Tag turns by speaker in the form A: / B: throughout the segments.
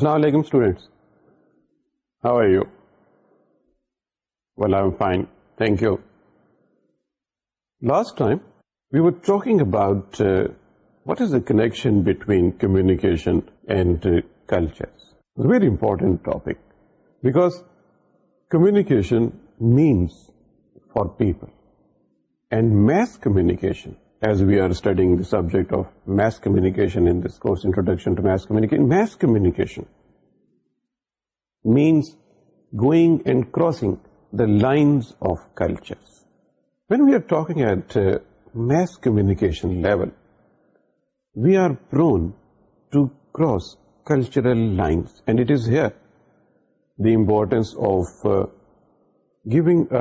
A: السلام علیکم students you well I fine thank you last time we were talking about what is the connection between communication and culture very important topic because communication means for people and mass communication as we are studying the subject of mass communicating and crossing the line of culture we we are at mass communication level we are prone to cross cultural the importance of giving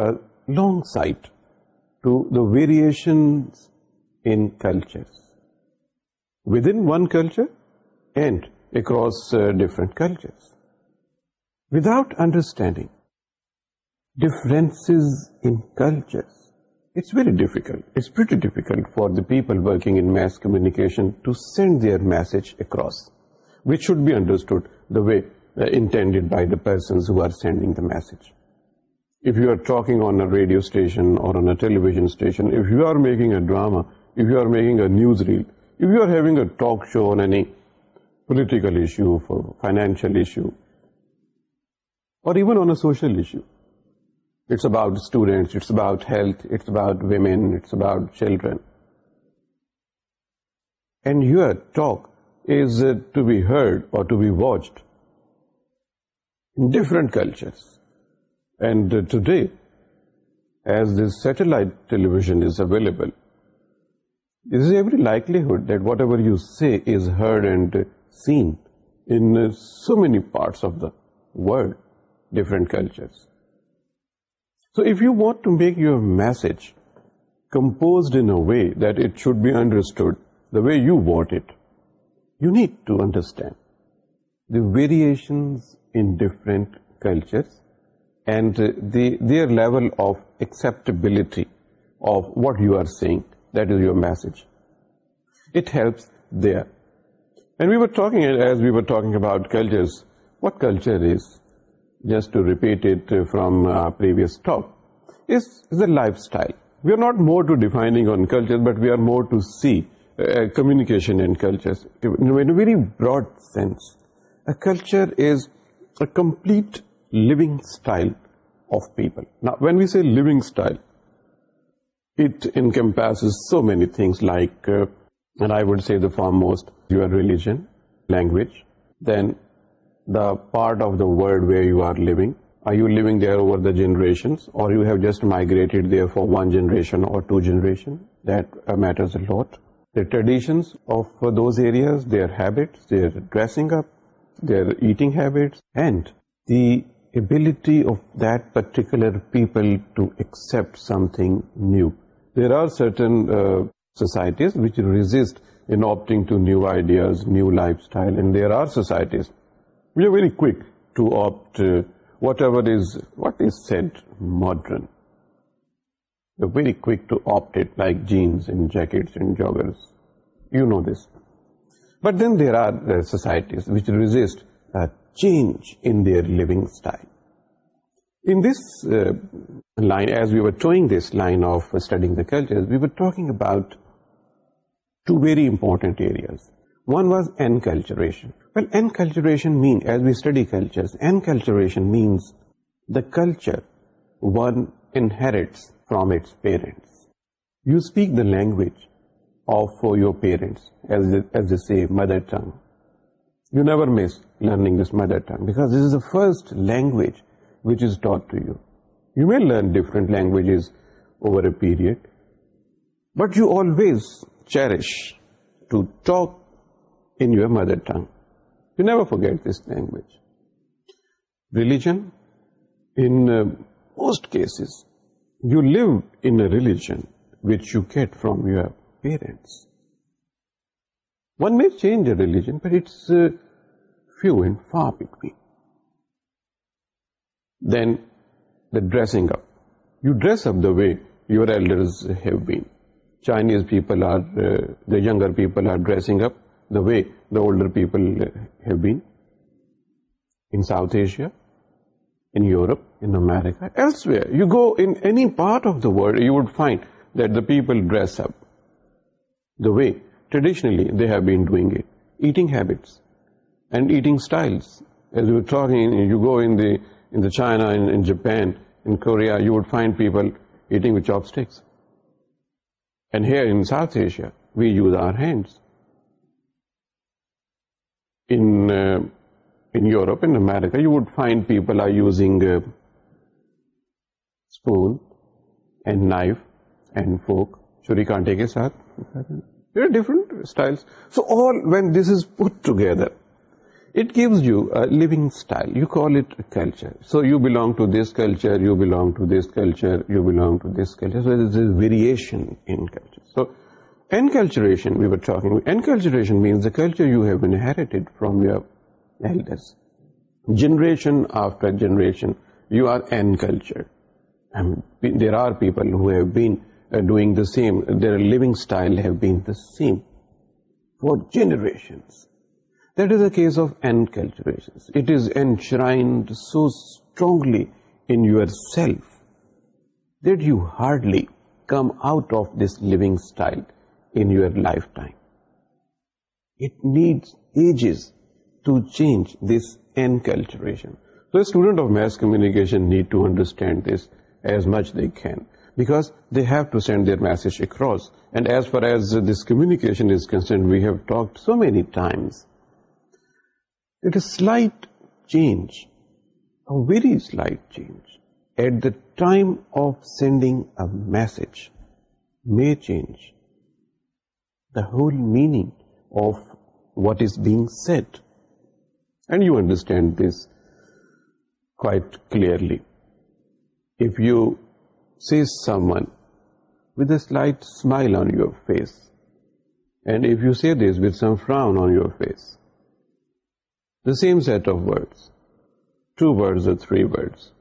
A: long sight to the variation in cultures, within one culture and across uh, different cultures, without understanding differences in cultures. It's very difficult. It's pretty difficult for the people working in mass communication to send their message across, which should be understood the way uh, intended by the persons who are sending the message. If you are talking on a radio station or on a television station, if you are making a drama, making a news reel you argue a talk show on any political finances about students about health about women it's about children and you are talk is to be heard or to be watched culture today as the satellite television is available There is every likelihood that whatever you say is heard and seen in so many parts of the world, different cultures. So if you want to make your message composed in a way that it should be understood the way you want it, you need to understand the variations in different cultures and their level of acceptability of what you are saying that is your message. It helps there. And we were talking, as we were talking about cultures, what culture is, just to repeat it from our previous talk, is a lifestyle. We are not more to defining on culture, but we are more to see uh, communication in cultures. In a very broad sense, a culture is a complete living style of people. Now, when we say living style, it encompasses so many things like, uh, and I would say the foremost, your religion, language, then the part of the world where you are living. Are you living there over the generations, or you have just migrated there for one generation or two generations? That uh, matters a lot. The traditions of uh, those areas, their habits, their dressing up, their eating habits, and the ability of that particular people to accept something new. There are certain uh, societies which resist in opting to new ideas, new lifestyle, and there are societies which are very quick to opt uh, what is said modern. They're very quick to opt it, like jeans and jackets and joggers. You know this. But then there are uh, societies which resist a change in their living style. In this uh, line, as we were towing this line of studying the cultures, we were talking about two very important areas. One was enculturation. Well, enculturation means, as we study cultures, enculturation means the culture one inherits from its parents. You speak the language of your parents, as they say, mother tongue. You never miss learning this mother tongue, because this is the first language which is taught to you. You may learn different languages over a period, but you always cherish to talk in your mother tongue. You never forget this language. Religion, in uh, most cases, you live in a religion which you get from your parents. One may change a religion, but it's uh, few and far between. Then the dressing up. You dress up the way your elders have been. Chinese people are, uh, the younger people are dressing up the way the older people have been. In South Asia, in Europe, in America, elsewhere. You go in any part of the world, you would find that the people dress up the way traditionally they have been doing it. Eating habits and eating styles. As we were talking, you go in the China Japan India people eating Asia we use our hands Europe and America you would find people are using spoon knife and fork چوری کانٹے کے ساتھ different so all when this is but together it gives you a living style you call it culture so you belong to this culture you belong to this culture belong to this culture variation so and culturations are you have Harriet from your elder generation after generation you are in culture there are people doing the same they're all the same for generation That is a case of N cultivations. It is enshrined so strongly in yourself that you hardly come out of this living style in your lifetime. It needs ages to change this enculturation. So a student of mass communication need to understand this as much they can, because they have to send their message across. And as far as this communication is concerned, we have talked so many times there is slight change, a very slight change at the time of sending a message may change the whole meaning of what is being said. And you understand this quite clearly. If you see someone with a slight smile on your face, and if you say this with some frown on your face, the same set of words, two words or three words,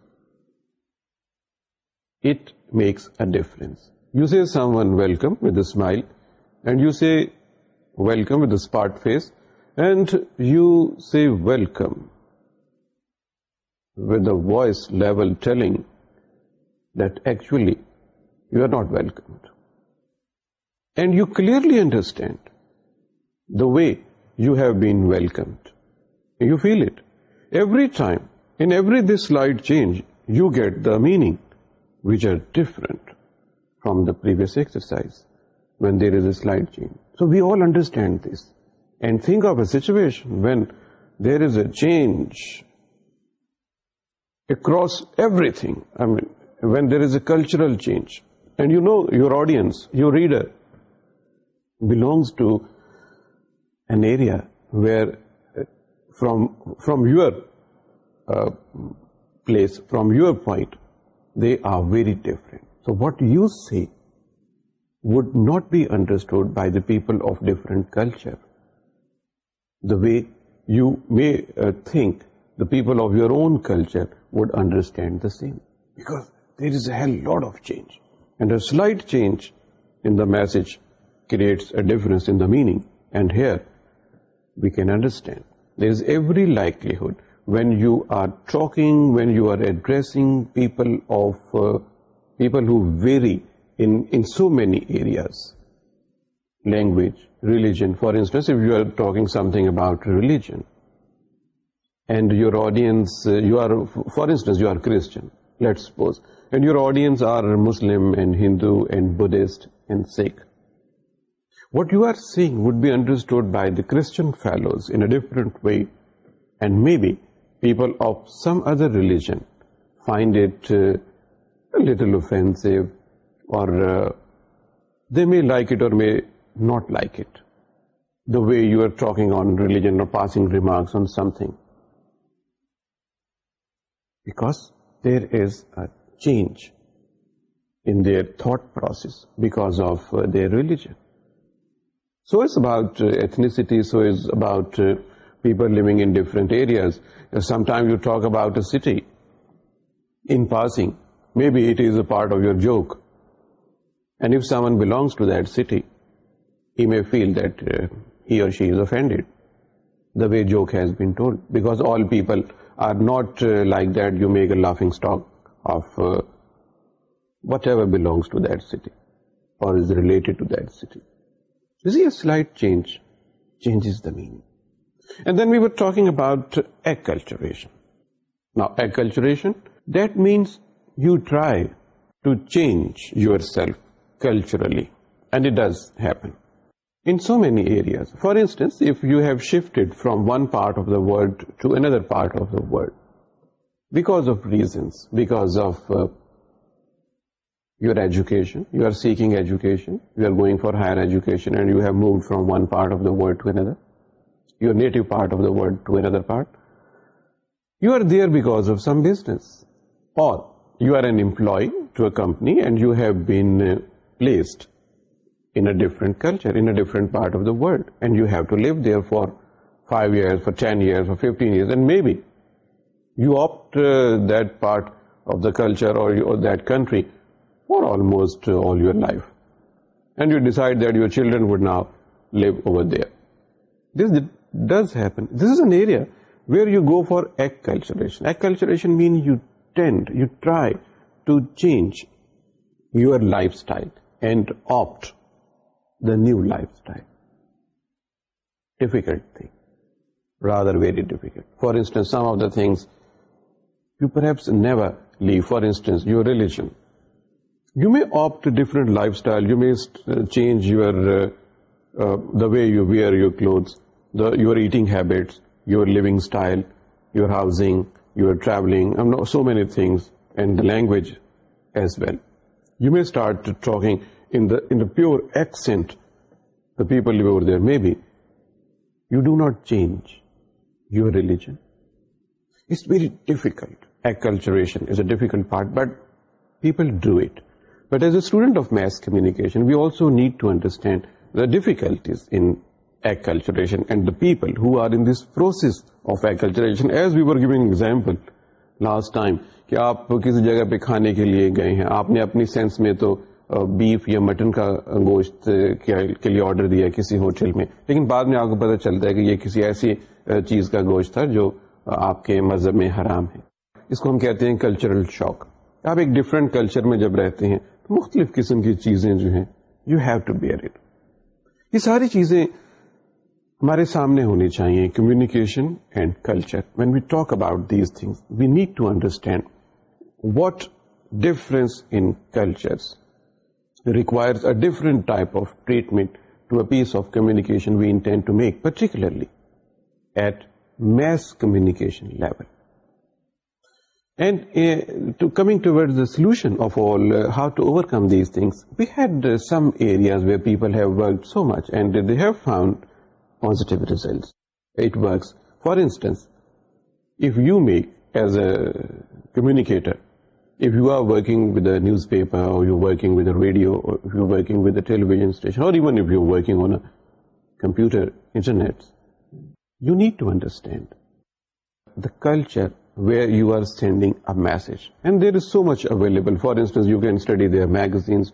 A: it makes a difference. You say someone welcome with a smile, and you say welcome with a smart face, and you say welcome with a voice level telling that actually you are not welcomed. And you clearly understand the way you have been welcomed. You feel it. Every time, in every this slight change, you get the meaning, which are different from the previous exercise, when there is a slight change. So we all understand this. And think of a situation when there is a change across everything. I mean, when there is a cultural change. And you know your audience, your reader, belongs to an area where from your uh, place, from your point, they are very different. So what you say would not be understood by the people of different culture. The way you may uh, think the people of your own culture would understand the same, because there is a hell lot of change, and a slight change in the message creates a difference in the meaning, and here we can understand. There is every likelihood when you are talking, when you are addressing people of uh, people who vary in so many areas, language, religion. For instance, if you are talking something about religion and your audience, uh, for instance, you are Christian, let's suppose, and your audience are Muslim and Hindu and Buddhist and Sikh. What you are seeing would be understood by the Christian fellows in a different way, and maybe people of some other religion find it uh, a little offensive, or uh, they may like it or may not like it, the way you are talking on religion or passing remarks on something, because there is a change in their thought process because of uh, their religion. So it's about uh, ethnicity, so it's about uh, people living in different areas. Uh, Sometimes you talk about a city in passing. Maybe it is a part of your joke. And if someone belongs to that city, he may feel that he or she is offended, the way joke has been told. Because all people are not like that. You make a laughing stock of whatever belongs to that city or is related to that city. You see, a slight change changes the meaning. And then we were talking about acculturation. Now, acculturation, that means you try to change yourself culturally, and it does happen in so many areas. For instance, if you have shifted from one part of the world to another part of the world because of reasons, because of uh, your education, you are seeking education, you are going for higher education and you have moved from one part of the world to another, your native part of the world to another part. You are there because of some business, or you are an employee to a company and you have been uh, placed in a different culture, in a different part of the world, and you have to live there for 5 years, for 10 years, for 15 years, and maybe you opt uh, that part of the culture or that country for almost uh, all your life. And you decide that your children would now live over there. This does happen. This is an area where you go for acculturation. Acculturation means you try to change your lifestyle and opt the new lifestyle. Difficult thing. Rather very difficult. For instance, some of the things you perhaps never leave. For instance, your religion. You may opt a different lifestyle. You may uh, change your uh, uh, the way you wear your clothes, your eating habits, your living style, your housing, your traveling, um, so many things, and the language as well. You may start talking in the pure accent the people live over there. Maybe you do not change your religion. It's very difficult. Acculturation is a difficult part, but people do it. But as a student of mass communication, we also need to understand the difficulties in acculturation and the people who are in this process of acculturation. As we were giving example last time, کہ آپ کسی جگہ پہ کھانے کے لیے گئے ہیں آپ نے اپنی سینس میں تو بیف یا مٹن کا گوشت کے لیے آرڈر دیا کسی ہوٹل میں لیکن بعد میں آپ کو پتہ چلتا ہے کہ یہ کسی ایسی چیز کا گوشت تھا جو آپ کے مذہب میں حرام ہے اس کو ہم کہتے ہیں کلچرل شوق آپ ایک ڈفرینٹ کلچر میں جب رہتے ہیں مختلف قسم کی چیزیں جو ہیں you have to bear it یہ ساری چیزیں ہمارے سامنے ہونی چاہیے communication and culture when we talk about these thing we need to understand what difference in culture a different type of treatment to a piece of communication we intend to make particularly at mass communication level and coming to solution of all how to overcome these things have found positive result for instance you make as a communicator newspaper radio working with television station computer internet you need to understand the culture where you are sending a message and there is so much available for instance you can study their magazines standing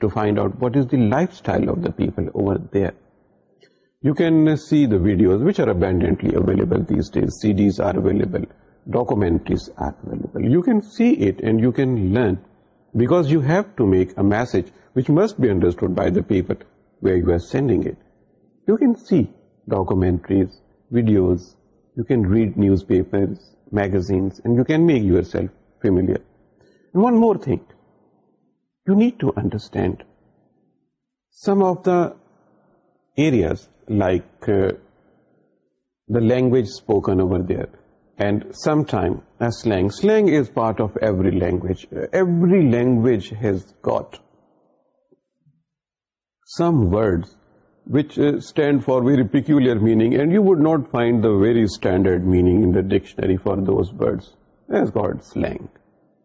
A: read newspaper magazines, and you can make yourself familiar. And one more thing, you need to understand some of the areas like uh, the language spoken over there, and sometimes a slang. Slang is part of every language. Every language has got some words which stand for very not meaning and you would meaning find the very in the dictionary for the god slang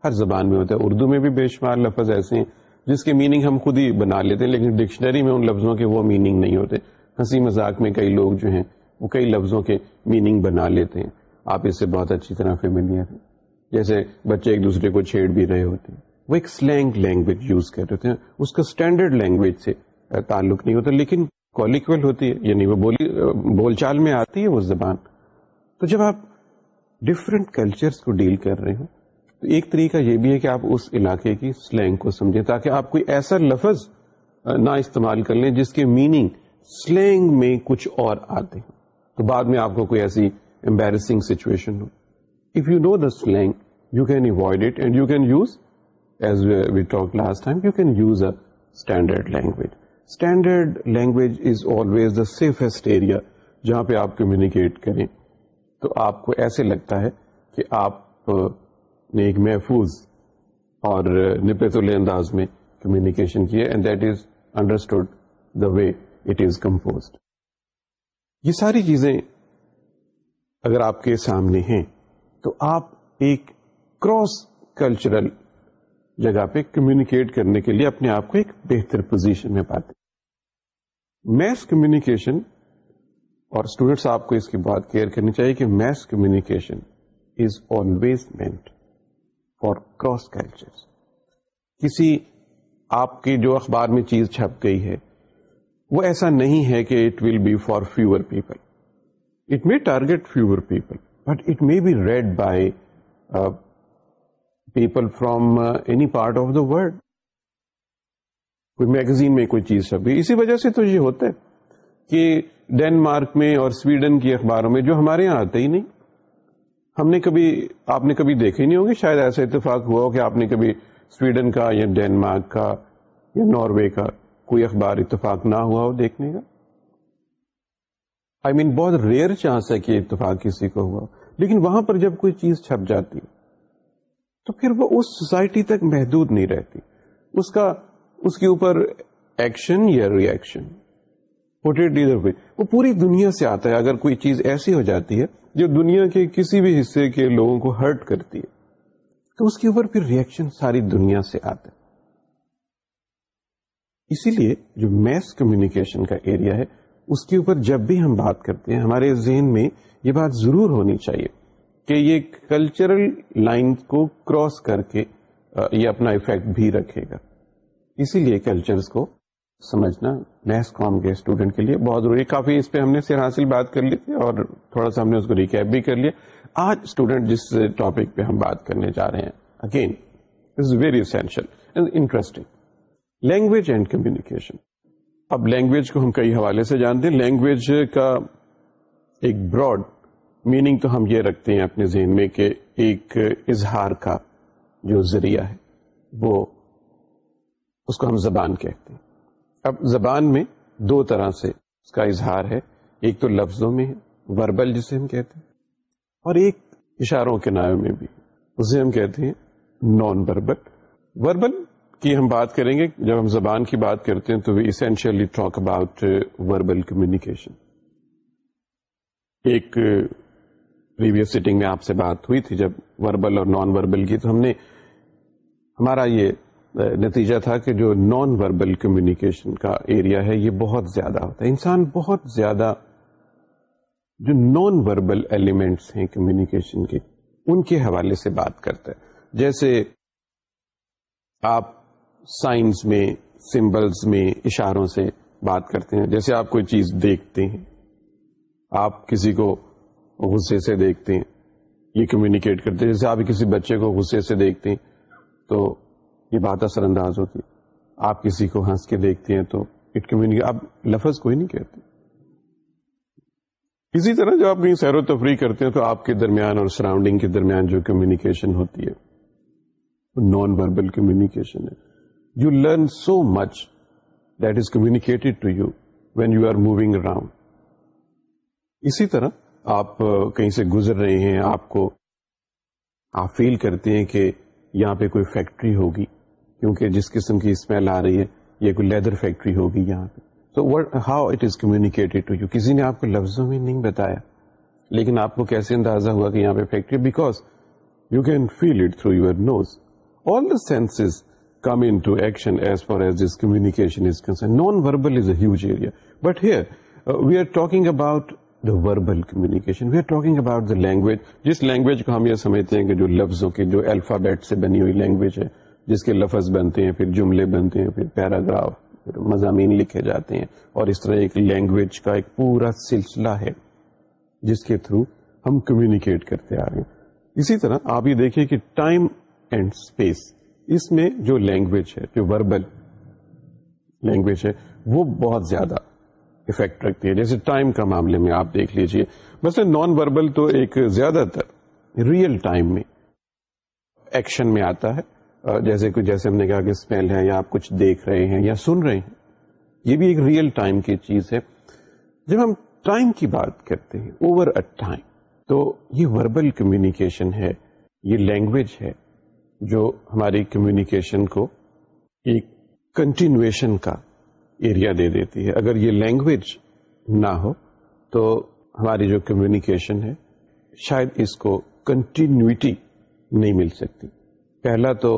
A: ہر زبان میں ہوتا ہے اردو میں بھی بے شمار لفظ ایسے ہیں جس کے میننگ ہم خود ہی بنا لیتے ہیں لیکن ڈکشنری میں ان لفظوں کے وہ میننگ نہیں ہوتے ہنسی مذاق میں کئی لوگ جو ہیں وہ کئی لفظوں کے میننگ بنا لیتے ہیں آپ اس سے بہت اچھی طرح فیملیئر ہیں جیسے بچے ایک دوسرے کو چھیڑ بھی رہے ہوتے ہیں وہ ایک سلینگ لینگویج یوز کرتے ہیں اس کا اسٹینڈرڈ لینگویج سے تعلق نہیں ہوتا لیکن کولیکول ہوتی ہے یعنی وہ بولی بول چال میں آتی ہے وہ زبان تو جب آپ ڈفرینٹ کلچرس کو ڈیل کر رہے ہیں تو ایک طریقہ یہ بھی ہے کہ آپ اس علاقے کی سلینگ کو سمجھیں تاکہ آپ کوئی ایسا لفظ نہ استعمال کر لیں جس کے میننگ سلینگ میں کچھ اور آتے ہیں تو بعد میں آپ کو کوئی ایسی امبیرسنگ سچویشن ہو if you know the slang you can avoid it and you can use as we talk last time you can use a standard language standard language is always the safest area جہاں پہ آپ communicate کریں تو آپ کو ایسے لگتا ہے کہ آپ نے ایک محفوظ اور نپت انداز میں کمیونیکیشن کیا and that is understood the way it is composed یہ ساری چیزیں اگر آپ کے سامنے ہیں تو آپ ایک کراس کلچرل جگہ پہ کمیونیکیٹ کرنے کے لیے اپنے آپ کو ایک بہتر پوزیشن میں پاتے میس کمیونیکیشن اور اسٹوڈینٹس آپ کو اس کے بعد کیئر کرنی چاہیے کہ mass communication is always meant for cross culture کسی آپ کی جو اخبار میں چیز چھپ گئی ہے وہ ایسا نہیں ہے کہ it will be for fewer people it may target fewer people but it may be read by people from any part of the world کوئی میگزین میں کوئی چیز چھپ گئی اسی وجہ سے تو یہ ہوتا ہے کہ ڈینمارک میں اور سویڈن کی اخباروں میں جو ہمارے یہاں آتے ہی نہیں ہم نے کبھی آپ نے کبھی دیکھے نہیں نہیں ہوگی شاید ایسا اتفاق ہوا ہو کہ آپ نے کبھی سویڈن کا یا ڈینمارک کا یا ناروے کا کوئی اخبار اتفاق نہ ہوا ہو دیکھنے کا آئی I مین mean, بہت ریئر چانس ہے کہ اتفاق کسی کو ہوا لیکن وہاں پر جب کوئی چیز چھپ جاتی تو پھر وہ اس سوسائٹی تک محدود نہیں رہتی اس کا اس کے اوپر ایکشن یا ریئیکشن پورٹریڈ وہ پوری دنیا سے آتا ہے اگر کوئی چیز ایسی ہو جاتی ہے جو دنیا کے کسی بھی حصے کے لوگوں کو ہرٹ کرتی ہے تو اس کے اوپر پھر ریئیکشن ساری دنیا سے آتا ہے اسی لیے جو میس کمیونیکیشن کا ایریا ہے اس کے اوپر جب بھی ہم بات کرتے ہیں ہمارے ذہن میں یہ بات ضرور ہونی چاہیے کہ یہ کلچرل لائن کو کراس کر کے یہ اپنا افیکٹ بھی رکھے گا اسی لیے کلچرز کو سمجھنا لہذ قوم کے اسٹوڈنٹ کے لیے بہت ضروری کافی اس پہ ہم نے سر حاصل بات کر لی تھی اور تھوڑا سا ہم نے اس کو ریکیپ بھی کر لیا آج اسٹوڈنٹ جس ٹاپک پہ ہم بات کرنے جا رہے ہیں again is very essential interesting language and communication اب لینگویج کو ہم کئی حوالے سے جانتے ہیں لینگویج کا ایک براڈ میننگ تو ہم یہ رکھتے ہیں اپنے ذہن میں کہ ایک اظہار کا جو ذریعہ ہے وہ اس کو ہم زبان کہتے ہیں اب زبان میں دو طرح سے اس کا اظہار ہے ایک تو لفظوں میں وربل جسے ہم کہتے ہیں اور ایک اشاروں کے نام میں بھی اسے ہم کہتے ہیں نان وربل وربل کی ہم بات کریں گے جب ہم زبان کی بات کرتے ہیں تو we essentially talk about verbal communication ایک پریویس سیٹنگ میں آپ سے بات ہوئی تھی جب وربل اور نان وربل کی تو ہم نے ہمارا یہ نتیجہ تھا کہ جو نان وربل کمیونیکیشن کا ایریا ہے یہ بہت زیادہ ہوتا ہے انسان بہت زیادہ جو نان وربل ایلیمنٹس ہیں کمیونیکیشن کے ان کے حوالے سے بات کرتا ہے جیسے آپ سائنس میں سمبلس میں اشاروں سے بات کرتے ہیں جیسے آپ کوئی چیز دیکھتے ہیں آپ کسی کو غصے سے دیکھتے ہیں یہ کمیونیکیٹ کرتے ہیں جیسے آپ کسی بچے کو غصے سے دیکھتے ہیں تو یہ بات اثر انداز ہوتی ہے آپ کسی کو ہنس کے دیکھتے ہیں تو اٹ کمیون آپ لفظ کوئی نہیں کہتے اسی طرح جب آپ کہیں سیر و تفریح کرتے ہیں تو آپ کے درمیان اور سراؤنڈنگ کے درمیان جو کمیونیکیشن ہوتی ہے نان وربل کمیونیکیشن ہے you learn so much that is communicated to you when you are moving around اسی طرح آپ کہیں سے گزر رہے ہیں آپ کو آپ فیل کرتے ہیں کہ یہاں پہ کوئی فیکٹری ہوگی کیونکہ جس قسم کی اسمیل آ رہی ہے یہ کوئی لیدر فیکٹری ہوگی یہاں پہ so what how it is to you کسی نے آپ کو لفظوں میں نہیں بتایا لیکن آپ کو کیسے اندازہ ہوا کہ یہاں پہ factory because you can feel it through your nose all the senses come into action as far as this communication is concern non verbal is a huge area but here we are talking about the verbal communication we are talking about the language جس language کو ہم یہ سمجھتے ہیں کہ جو لفظوں کے جو الفابیٹ سے بنی ہوئی لینگویج ہے جس کے لفظ بنتے ہیں پھر جملے بنتے ہیں پھر پیراگراف پھر مضامین لکھے جاتے ہیں اور اس طرح ایک لینگویج کا ایک پورا سلسلہ ہے جس کے تھرو ہم کمیونیکیٹ کرتے آ رہے ہیں اسی طرح آپ یہ دیکھیے کہ ٹائم اینڈ اسپیس اس میں جو لینگویج ہے جو وربل لینگویج ہے وہ بہت زیادہ افیکٹ رکھتی ہے جیسے ٹائم کا معاملے میں آپ دیکھ لیجیے بس نان وربل تو ایک زیادہ تر ریئل ٹائم میں ایکشن میں آتا ہے جیسے کہ جیسے ہم نے کہا کہ اسمیل ہے یا آپ کچھ دیکھ رہے ہیں یا سن رہے ہیں یہ بھی ایک ریئل ٹائم کی چیز ہے جب ہم ٹائم کی بات کرتے ہیں اوور اے ٹائم تو یہ وربل کمیونیکیشن ہے یہ لینگویج ہے جو ہماری کمیونیکیشن کو ایک کنٹینویشن کا ایریا دے دیتی ہے اگر یہ لینگویج نہ ہو تو ہماری جو کمیونیکیشن ہے شاید اس کو کنٹینیوٹی نہیں مل سکتی پہلا تو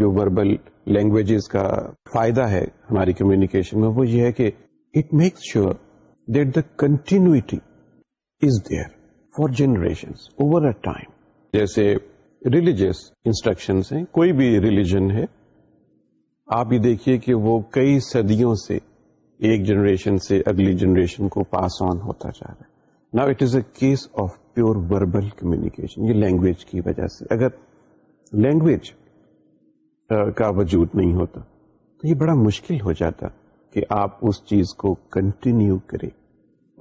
A: جو وربل لینگویجز کا فائدہ ہے ہماری کمیونیکیشن میں وہ یہ ہے کہ it makes sure that the continuity is there for generation over a time جیسے ریلیجیس انسٹرکشن ہیں کوئی بھی ریلیجن ہے آپ یہ دیکھیے کہ وہ کئی صدیوں سے ایک جنریشن سے اگلی جنریشن کو پاس آن ہوتا جا رہا ہے نا it is a case of pure verbal communication یہ لینگویج کی وجہ سے اگر لینگویج کا وجود نہیں ہوتا تو یہ بڑا مشکل ہو جاتا کہ آپ اس چیز کو کنٹینیو کریں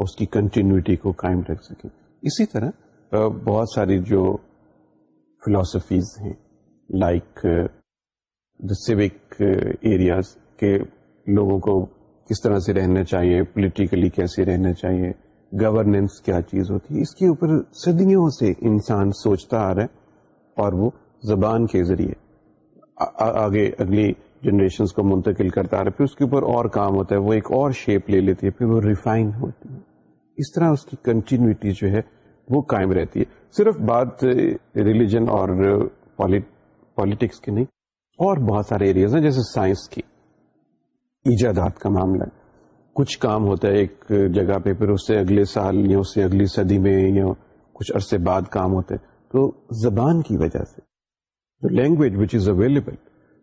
A: اس کی کنٹینیوٹی کو قائم رکھ سکیں اسی طرح بہت ساری جو فلاسفیز ہیں لائک دا سوک ایریاز کے لوگوں کو کس طرح سے رہنا چاہیے پولیٹیکلی کیسے رہنا چاہیے گورننس کیا چیز ہوتی ہے اس کے اوپر صدیوں سے انسان سوچتا آ رہا ہے اور وہ زبان کے ذریعے آگے اگلی جنریشنس کو منتقل کرتا رہا پھر اس کے اوپر اور کام ہوتا ہے وہ ایک اور شیپ لے لیتی ہے پھر وہ ریفائن ہوتی ہے اس طرح اس کی کنٹینیوٹی جو ہے وہ قائم رہتی ہے صرف بات ریلیجن اور پالیٹکس کی نہیں اور بہت سارے ایریاز ہیں جیسے سائنس کی ایجادات کا معاملہ کچھ کام ہوتا ہے ایک جگہ پہ پھر اس سے اگلے سال یا اس سے اگلی صدی میں یا کچھ عرصے بعد کام ہوتا ہے تو زبان کی وجہ سے the language which is available,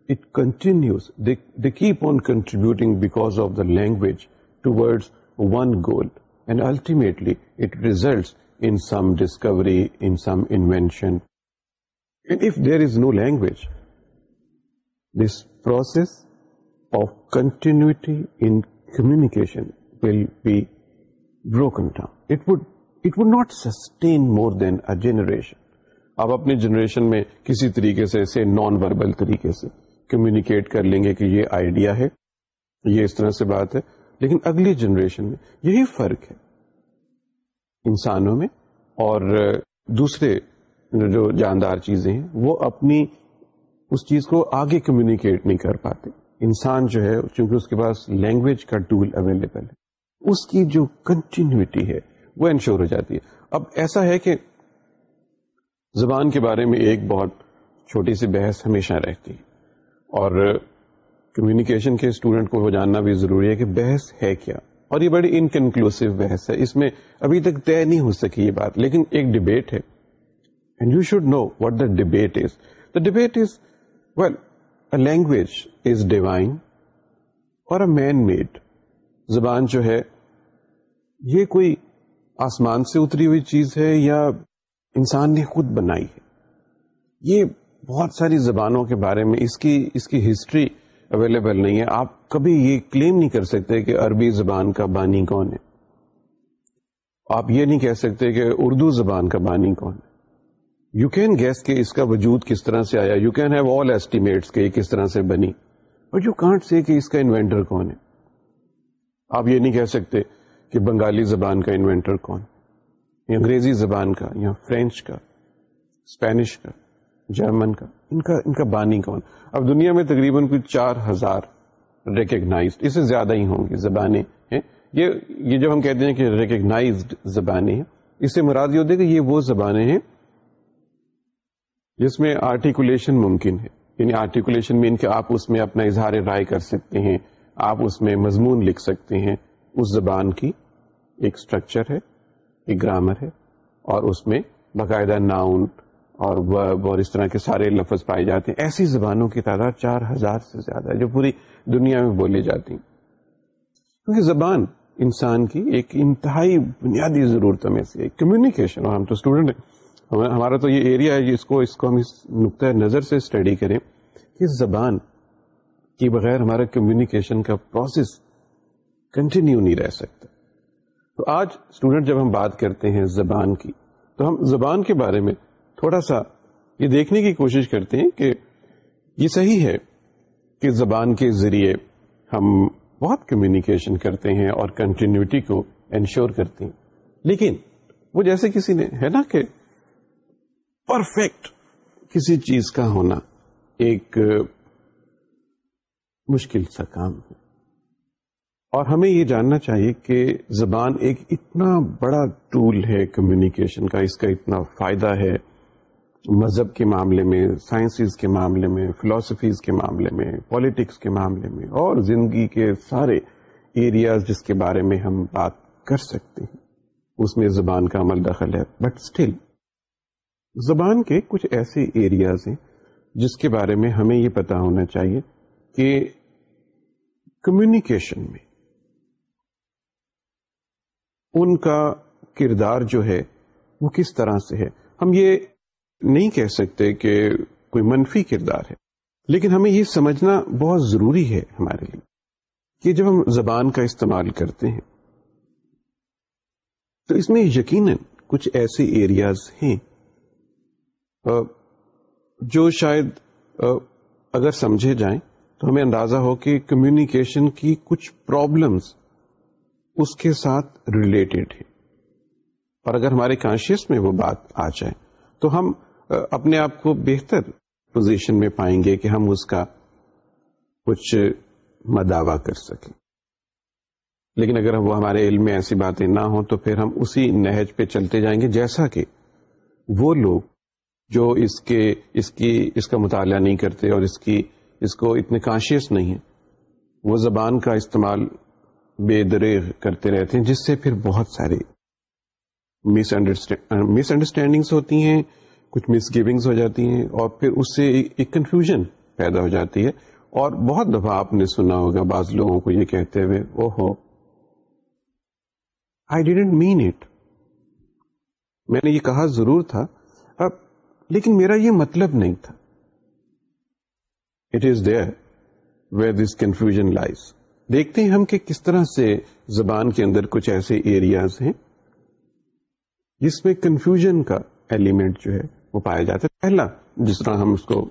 A: it continues. They keep on contributing because of the language towards one goal, and ultimately it results in some discovery, in some invention. And if there is no language, this process of continuity in communication will be broken down. It would not sustain more than a generation. آپ اپنی generation میں کسی طریقے سے اسے non verbal طریقے سے communicate کر لیں گے کہ یہ آئیڈیا ہے یہ اس طرح سے بات ہے لیکن اگلی جنریشن میں یہی فرق ہے انسانوں میں اور دوسرے جو جاندار چیزیں ہیں وہ اپنی اس چیز کو آگے کمیونیکیٹ نہیں کر پاتے انسان جو ہے چونکہ اس کے پاس لینگویج کا ٹول اویلیبل ہے اس کی جو کنٹینیوٹی ہے وہ انشور ہو جاتی ہے اب ایسا ہے کہ زبان کے بارے میں ایک بہت چھوٹی سی بحث ہمیشہ رہتی اور کمیونیکیشن کے اسٹوڈنٹ کو وہ جاننا بھی ضروری ہے کہ بحث ہے کیا اور یہ بڑی انکنکلوسو بحث ہے اس میں ابھی تک طے نہیں ہو سکی یہ بات لیکن ایک ڈبیٹ ہے and you should know the debate is the debate is well a language is divine اور اے مین میڈ زبان جو ہے یہ کوئی آسمان سے اتری ہوئی چیز ہے یا انسان نے خود بنائی ہے یہ بہت ساری زبانوں کے بارے میں اس کی اس کی ہسٹری اویلیبل نہیں ہے آپ کبھی یہ کلیم نہیں کر سکتے کہ عربی زبان کا بانی کون ہے آپ یہ نہیں کہہ سکتے کہ اردو زبان کا بانی کون ہے یو کین گیس کہ اس کا وجود کس طرح سے آیا یو کین ہیو آل کہ یہ کس طرح سے بنی بٹ یو کانٹ سے کہ اس کا انوینٹر کون ہے آپ یہ نہیں کہہ سکتے کہ بنگالی زبان کا انوینٹر کون ہے یا انگریزی زبان کا یا فرینچ کا اسپینش کا جرمن کا ان کا ان کا بانی کون اب دنیا میں تقریباً کوئی چار ہزار ریکگنائزڈ اس سے زیادہ ہی ہوں گی زبانیں ہیں یہ یہ جو ہم کہتے ہیں کہ ریکگنائزڈ زبانیں ہیں اس سے مراد یہ ہوتی ہے کہ یہ وہ زبانیں ہیں جس میں آرٹیکولیشن ممکن ہے یعنی آرٹیکولیشن مین کہ آپ اس میں اپنا اظہار رائے کر سکتے ہیں آپ اس میں مضمون لکھ سکتے ہیں اس زبان کی ایک اسٹرکچر ہے ایک گرامر ہے اور اس میں باقاعدہ ناؤن اور ورب اور اس طرح کے سارے لفظ پائے جاتے ہیں ایسی زبانوں کی تعداد چار ہزار سے زیادہ ہے جو پوری دنیا میں بولی جاتی ہیں کیونکہ زبان انسان کی ایک انتہائی بنیادی ضرورت میں سے کمیونیکیشن اور ہم تو اسٹوڈنٹ ہیں ہمارا تو یہ ایریا ہے جس کو اس کو ہم اس نقطۂ نظر سے اسٹڈی کریں کہ زبان کے بغیر ہمارا کمیونیکیشن کا پروسیس کنٹینیو نہیں رہ سکتا تو آج اسٹوڈنٹ جب ہم بات کرتے ہیں زبان کی تو ہم زبان کے بارے میں تھوڑا سا یہ دیکھنے کی کوشش کرتے ہیں کہ یہ صحیح ہے کہ زبان کے ذریعے ہم بہت کمیونیکیشن کرتے ہیں اور کنٹینیوٹی کو انشور کرتے ہیں لیکن وہ جیسے کسی نے ہے نا کہ پرفیکٹ کسی چیز کا ہونا ایک مشکل سا کام ہے اور ہمیں یہ جاننا چاہیے کہ زبان ایک اتنا بڑا ٹول ہے کمیونیکیشن کا اس کا اتنا فائدہ ہے مذہب کے معاملے میں سائنسز کے معاملے میں فلاسفیز کے معاملے میں پالیٹکس کے معاملے میں اور زندگی کے سارے ایریاز جس کے بارے میں ہم بات کر سکتے ہیں اس میں زبان کا عمل دخل ہے بٹ اسٹل زبان کے کچھ ایسے ایریاز ہیں جس کے بارے میں ہمیں یہ پتا ہونا چاہیے کہ کمیونیکیشن میں ان کا کردار جو ہے وہ کس طرح سے ہے ہم یہ نہیں کہہ سکتے کہ کوئی منفی کردار ہے لیکن ہمیں یہ سمجھنا بہت ضروری ہے ہمارے لیے کہ جب ہم زبان کا استعمال کرتے ہیں تو اس میں یقیناً کچھ ایسے ایریاز ہیں جو شاید اگر سمجھے جائیں تو ہمیں اندازہ ہو کہ کمیونیکیشن کی کچھ پرابلمز اس کے ساتھ ریلیٹڈ ہے اور اگر ہمارے کانشیس میں وہ بات آ جائے تو ہم اپنے آپ کو بہتر پوزیشن میں پائیں گے کہ ہم اس کا کچھ مداوع کر سکیں لیکن اگر وہ ہمارے علم میں ایسی باتیں نہ ہوں تو پھر ہم اسی نہج پہ چلتے جائیں گے جیسا کہ وہ لوگ جو اس کے اس کی اس کا مطالعہ نہیں کرتے اور اس کی اس کو اتنے کانشیس نہیں ہے وہ زبان کا استعمال بے دریغ کرتے رہتے ہیں جس سے پھر بہت ساری مس انڈرسٹینڈنگس مس ہوتی ہیں کچھ مس گیونگس ہو جاتی ہیں اور پھر اس سے ایک کنفیوژن پیدا ہو جاتی ہے اور بہت دفعہ آپ نے سنا ہوگا بعض لوگوں کو یہ کہتے ہوئے او ہو آئی ڈیڈنٹ مین اٹ میں نے یہ کہا ضرور تھا اب لیکن میرا یہ مطلب نہیں تھا it is there where this confusion lies دیکھتے ہیں ہم کہ کس طرح سے زبان کے اندر کچھ ایسے ایریاز ہیں جس میں کنفیوژن کا ایلیمنٹ جو ہے وہ پایا جاتا ہے پہلا جس طرح ہم اس کو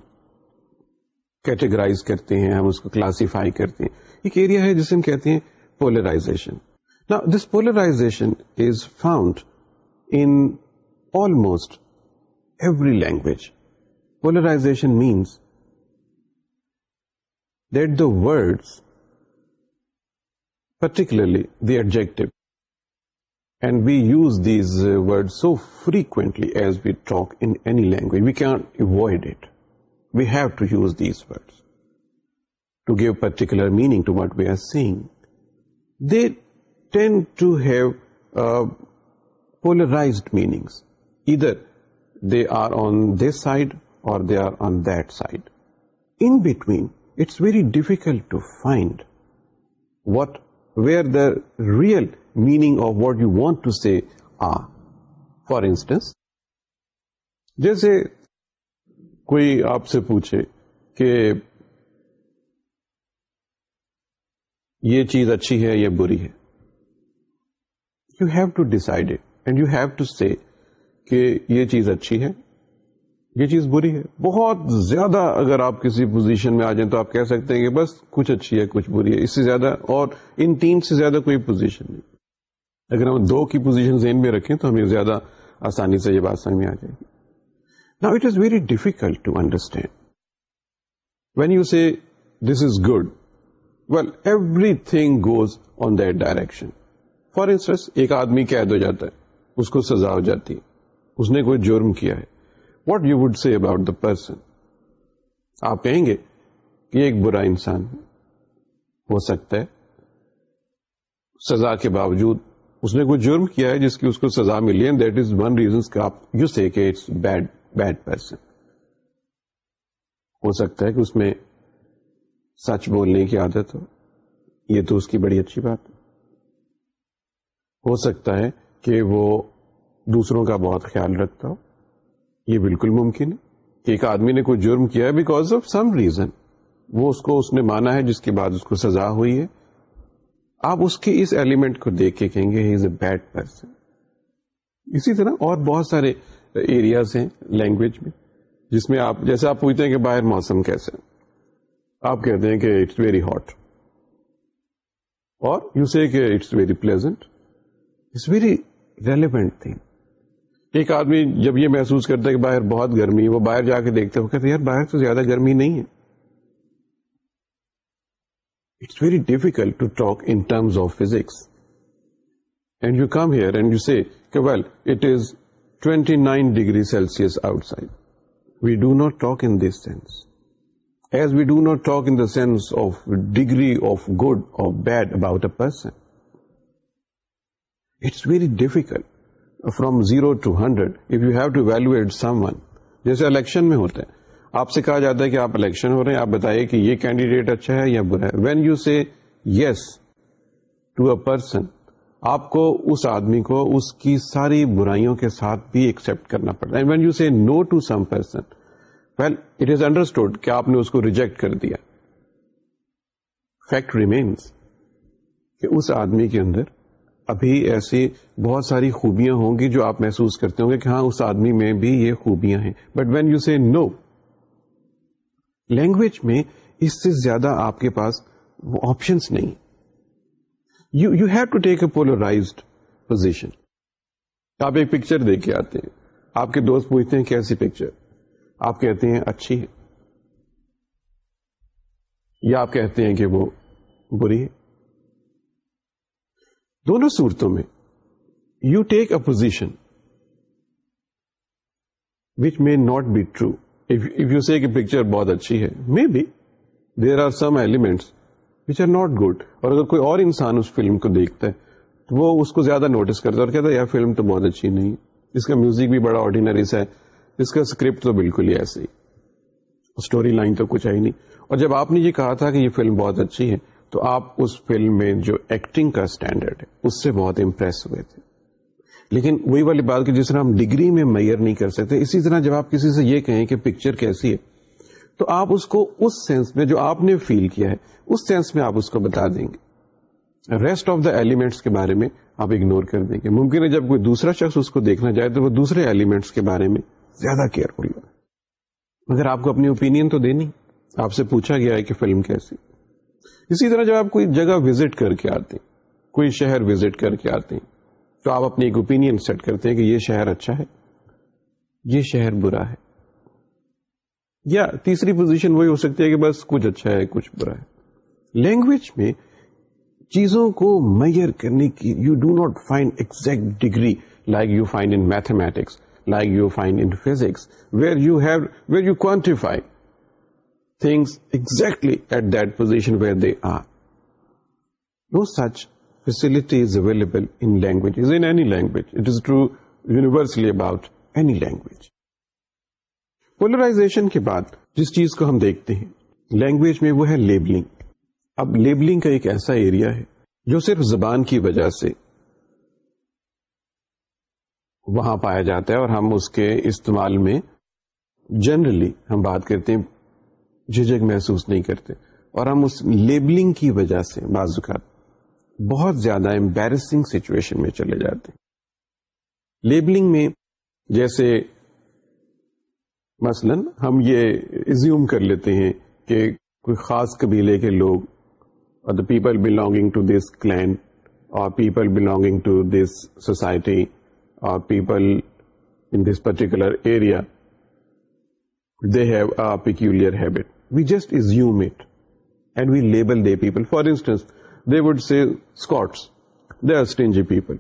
A: کیٹیگرائز کرتے ہیں ہم اس کو کلاسیفائی کرتے ہیں ایک ایریا ہے جسے ہم کہتے ہیں پولرائزیشن نا this polarization is found in almost every language polarization means that the words particularly the adjective. And we use these uh, words so frequently as we talk in any language. We can't avoid it. We have to use these words to give particular meaning to what we are saying. They tend to have uh, polarized meanings. Either they are on this side or they are on that side. In between, it's very difficult to find what where their real meaning of word you want to say a for instance جیسے کوئی آپ سے پوچھے کہ یہ چیز اچھی ہے یا بری ہے you have to decide and you have to see کہ یہ چیز اچھی ہے یہ چیز بری ہے بہت زیادہ اگر آپ کسی پوزیشن میں آ جائیں تو آپ کہہ سکتے ہیں کہ بس کچھ اچھی ہے کچھ بری ہے اس سے زیادہ اور ان تین سے زیادہ کوئی پوزیشن نہیں اگر ہم دو کی پوزیشن ذہن میں رکھیں تو ہمیں زیادہ آسانی سے یہ بات سمجھ میں آ جائے گی نا it is very difficult to understand when you see this is good well everything goes on that direction for instance ایک آدمی قید ہو جاتا ہے اس کو سزا ہو جاتی ہے اس نے کوئی جرم کیا ہے what you would see about the person آپ کہیں گے کہ ایک برا انسان ہو سکتا ہے سزا کے باوجود اس نے کوئی جرم کیا ہے جس کی اس کو سزا ملی ہے دیٹ از ون ریزن آپ you see it's bad bad person ہو سکتا ہے کہ اس میں سچ بولنے کی عادت ہو یہ تو اس کی بڑی اچھی بات ہے ہو سکتا ہے کہ وہ دوسروں کا بہت خیال رکھتا ہو یہ بالکل ممکن ہے کہ ایک آدمی نے کوئی جرم کیا ہے بیکاز آف سم ریزن وہ اس کو اس نے مانا ہے جس کے بعد اس کو سزا ہوئی ہے آپ اس کے اس ایلیمنٹ کو دیکھ کے کہیں گے ہی از اے بیڈ پرسن اسی طرح اور بہت سارے ایریاز ہیں لینگویج میں جس میں آپ جیسے آپ پوچھتے ہیں کہ باہر موسم کیسے آپ کہتے ہیں کہ اٹس ویری ہاٹ اور you say it's very pleasant it's very relevant thing ایک آدمی جب یہ محسوس کرتا ہے کہ باہر بہت گرمی ہے وہ باہر جا کے دیکھتے وہ کہتے یار باہر تو زیادہ گرمی نہیں ہے it's very difficult to talk in terms of physics and you come here and you see کہ well it is twenty nine degree Celsius outside we do not talk in this sense as we do not talk in the sense of degree of good or bad about a person it's very difficult from zero to hundred if you have to evaluate someone جیسے election میں ہوتے ہیں آپ سے کہا جاتا ہے کہ آپ الیکشن ہو رہے ہیں آپ بتائیے کہ یہ کینڈیڈیٹ اچھا ہے یا برا ہے when you yes to a person آپ کو اس آدمی کو اس کی ساری برائیوں کے ساتھ بھی ایکسپٹ کرنا پڑتا ہے when you see no to some person well it is understood کہ آپ نے اس کو ریجیکٹ کر دیا فیکٹ ریمینس کہ اس آدمی کے اندر ابھی ایسی بہت ساری خوبیاں ہوں گی جو آپ محسوس کرتے ہوں گے کہ ہاں اس آدمی میں بھی یہ خوبیاں ہیں but when you see no language میں اس سے زیادہ آپ کے پاس آپشنس نہیں you you have to take a polarize position آپ ایک پکچر دیکھ کے آتے ہیں آپ کے دوست پوچھتے ہیں کیسی پکچر آپ کہتے ہیں اچھی ہے یا آپ کہتے ہیں کہ وہ بری ہے دونوں صورتوں میں you take a position which may not be true if you see کہ پکچر بہت اچھی ہے may be there are some elements which are not good اور اگر کوئی اور انسان اس فلم کو دیکھتا ہے تو وہ اس کو زیادہ نوٹس کرتا ہے اور کہتا ہے یہ فلم تو بہت اچھی نہیں اس کا میوزک بھی بڑا سا ہے اس کا اسکرپٹ تو بالکل ہی ایسی اسٹوری لائن تو کچھ ہے ہی نہیں اور جب آپ نے یہ کہا تھا کہ یہ فلم بہت اچھی ہے تو آپ اس فلم میں جو ایکٹنگ کا اسٹینڈرڈ ہے اس سے بہت امپریس ہوئے تھے لیکن وہی والی بات کہ جس طرح ہم ڈگری میں میئر نہیں کر سکتے اسی طرح جب آپ کسی سے یہ کہیں کہ پکچر کیسی ہے تو آپ اس اس کو سینس میں جو آپ نے فیل کیا ہے اس سینس میں آپ اس کو بتا دیں گے ریسٹ آف دا ایلیمنٹس کے بارے میں آپ اگنور کر دیں گے ممکن ہے جب کوئی دوسرا شخص اس کو دیکھنا چاہے تو وہ دوسرے ایلیمنٹس کے بارے میں زیادہ کیئرفل ہو مگر آپ کو اپنی اوپینین تو دینی آپ سے پوچھا گیا ہے کہ فلم کیسی اسی طرح جب آپ کوئی جگہ وزٹ کر کے آتے کوئی شہر وزٹ کر کے آتے ہیں تو آپ اپنی ایک اوپینین سیٹ کرتے ہیں کہ یہ شہر اچھا ہے یہ شہر برا ہے یا تیسری پوزیشن وہی ہو سکتی ہے کہ بس کچھ اچھا ہے کچھ برا ہے لینگویج میں چیزوں کو میئر کرنے کی you do not find exact degree like you find in mathematics like you find in physics where you have where you quantify things exactly at that position where they are. No such facility is available in languages, in any language. It is true universally about any language. Polarization کے بعد جس چیز کو ہم دیکھتے ہیں language میں وہ ہے labeling. اب labeling کا ایک ایسا ایریا ہے جو صرف زبان کی وجہ سے وہاں پایا جاتا ہے اور ہم اس کے استعمال میں جنرلی ہم بات کرتے ہیں جھجک محسوس نہیں کرتے اور ہم اس لیبلنگ کی وجہ سے بعض اوقات بہت زیادہ امبیرسنگ سچویشن میں چلے جاتے ہیں لیبلنگ میں جیسے مثلا ہم یہ ایزیوم کر لیتے ہیں کہ کوئی خاص قبیلے کے لوگ اور the people belonging to this clan or people belonging to this society or people in this particular area they have a peculiar habit We just assume it and we label their people. For instance, they would say Scots, they are stingy people.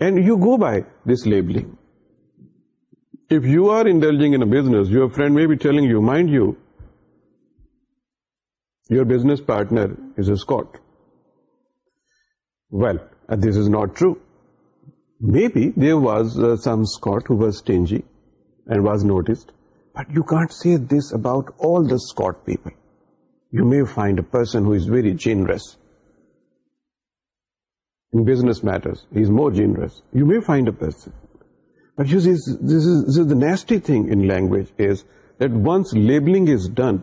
A: And you go by this labeling. If you are indulging in a business, your friend may be telling you, mind you, your business partner is a Scot. Well, uh, this is not true. Maybe there was uh, some Scot who was stingy and was noticed. But you can't see this about all the Scot people you may find a person who is very generous business matters more generous you may find a person but is nasty thing language that once labelling is done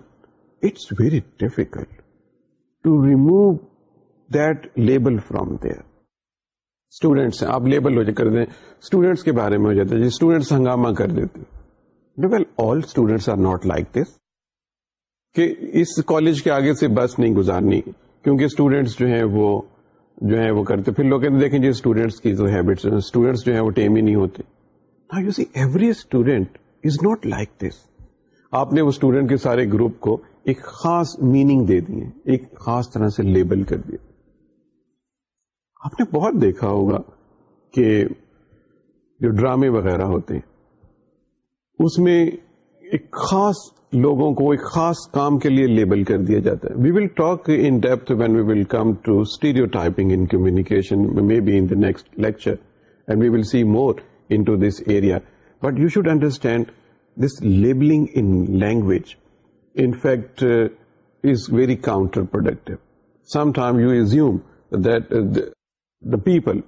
A: it's very difficult to remove that label from there students ہیں آپ label ہو جائے کر دیں students کے بارے میں ہو جاتا ہے جی اسٹوڈینٹس ہنگامہ کر دیتے ہیں well all students are not like this کہ اس کالج کے آگے سے بس نہیں گزارنی کیونکہ اسٹوڈینٹس جو ہیں وہ جو ہے وہ کرتے پھر لوگ دیکھیں جی اسٹوڈینٹس اسٹوڈینٹس کی جو جو وہ ٹیم ہی نہیں ہوتے student is not like this آپ نے وہ اسٹوڈینٹ کے سارے گروپ کو ایک خاص میننگ دے دی طرح سے لیبل کر دیے آپ نے بہت دیکھا ہوگا کہ جو ڈرامے وغیرہ ہوتے ہیں اس میں ایک خاص لوگوں کو ایک خاص کام کے لیے لیبل کر دیا جاتا ہے we will talk in depth when we will come to stereotyping in communication may be in the next lecture and we will see more into this area but you should understand this labelling in language in fact is very counterproductive some time you assume that the people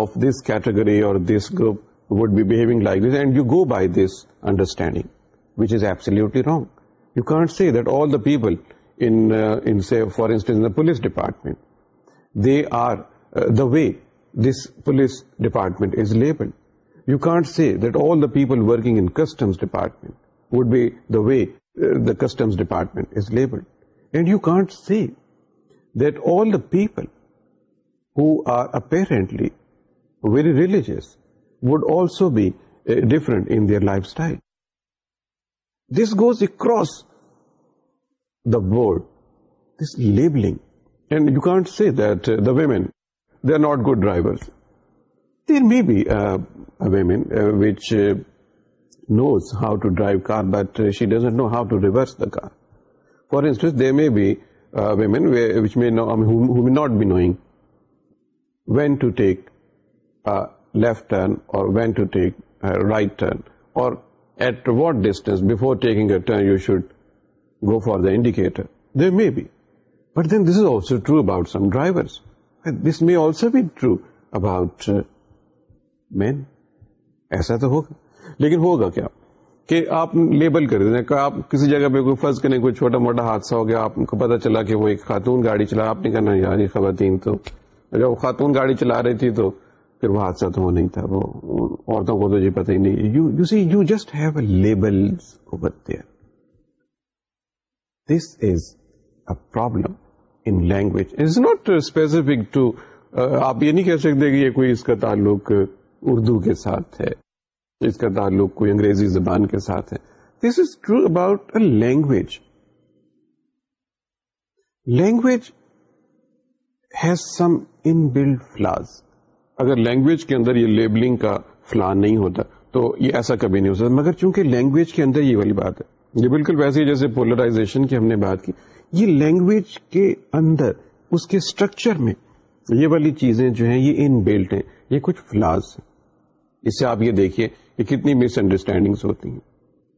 A: of this category or this group would be behaving like this, and you go by this understanding, which is absolutely wrong. You can't say that all the people in uh, say, for instance, in the police department, they are uh, the way this police department is labeled. You can't say that all the people working in customs department would be the way uh, the customs department is labeled. And you can't say that all the people who are apparently very religious would also be eh, different in their lifestyle. This goes across the board, this labeling. And you can't say that eh, the women, they're not good drivers. There may be eh, a woman which knows how to drive car, but she doesn't know how to reverse the car. For instance, there may be women who may not be knowing when to take left turn or when to take right or at what distance before indicator ایسا تو ہوگا لیکن ہوگا کیا کہ آپ label کر دیں کہ آپ کسی جگہ پہ کوئی فرض کریں کوئی چھوٹا موٹا حادثہ ہو گیا آپ کو پتا چلا کہ وہ ایک خاتون گاڑی چلا آپ نے کہنا یار یہ خواتین تو اگر وہ خاتون گاڑی چلا رہی تھی تو پھر وہ حادثہ تو وہ نہیں تھا وہ عورتوں کو تو یہ جی پتہ ہی نہیں you you see you just have a label this is a problem in language is not specific to آپ یہ نہیں کہہ سکتے کہ یہ کوئی اس کا تعلق اردو کے ساتھ ہے اس کا تعلق کوئی انگریزی زبان کے ساتھ ہے this is true about a language language has some inbuilt flaws اگر لینگویج کے اندر یہ لیبلنگ کا فلان نہیں ہوتا تو یہ ایسا کبھی نہیں ہو سکتا مگر چونکہ لینگویج کے اندر یہ والی بات ہے یہ بالکل ویسے جیسے پولرائزیشن کی ہم نے بات کی یہ لینگویج کے اندر اس کے اسٹرکچر میں یہ والی چیزیں جو ہیں یہ ان بیلٹ ہیں یہ کچھ فلاز ہیں اس سے آپ یہ دیکھیے کہ کتنی مس انڈرسٹینڈنگ ہوتی ہیں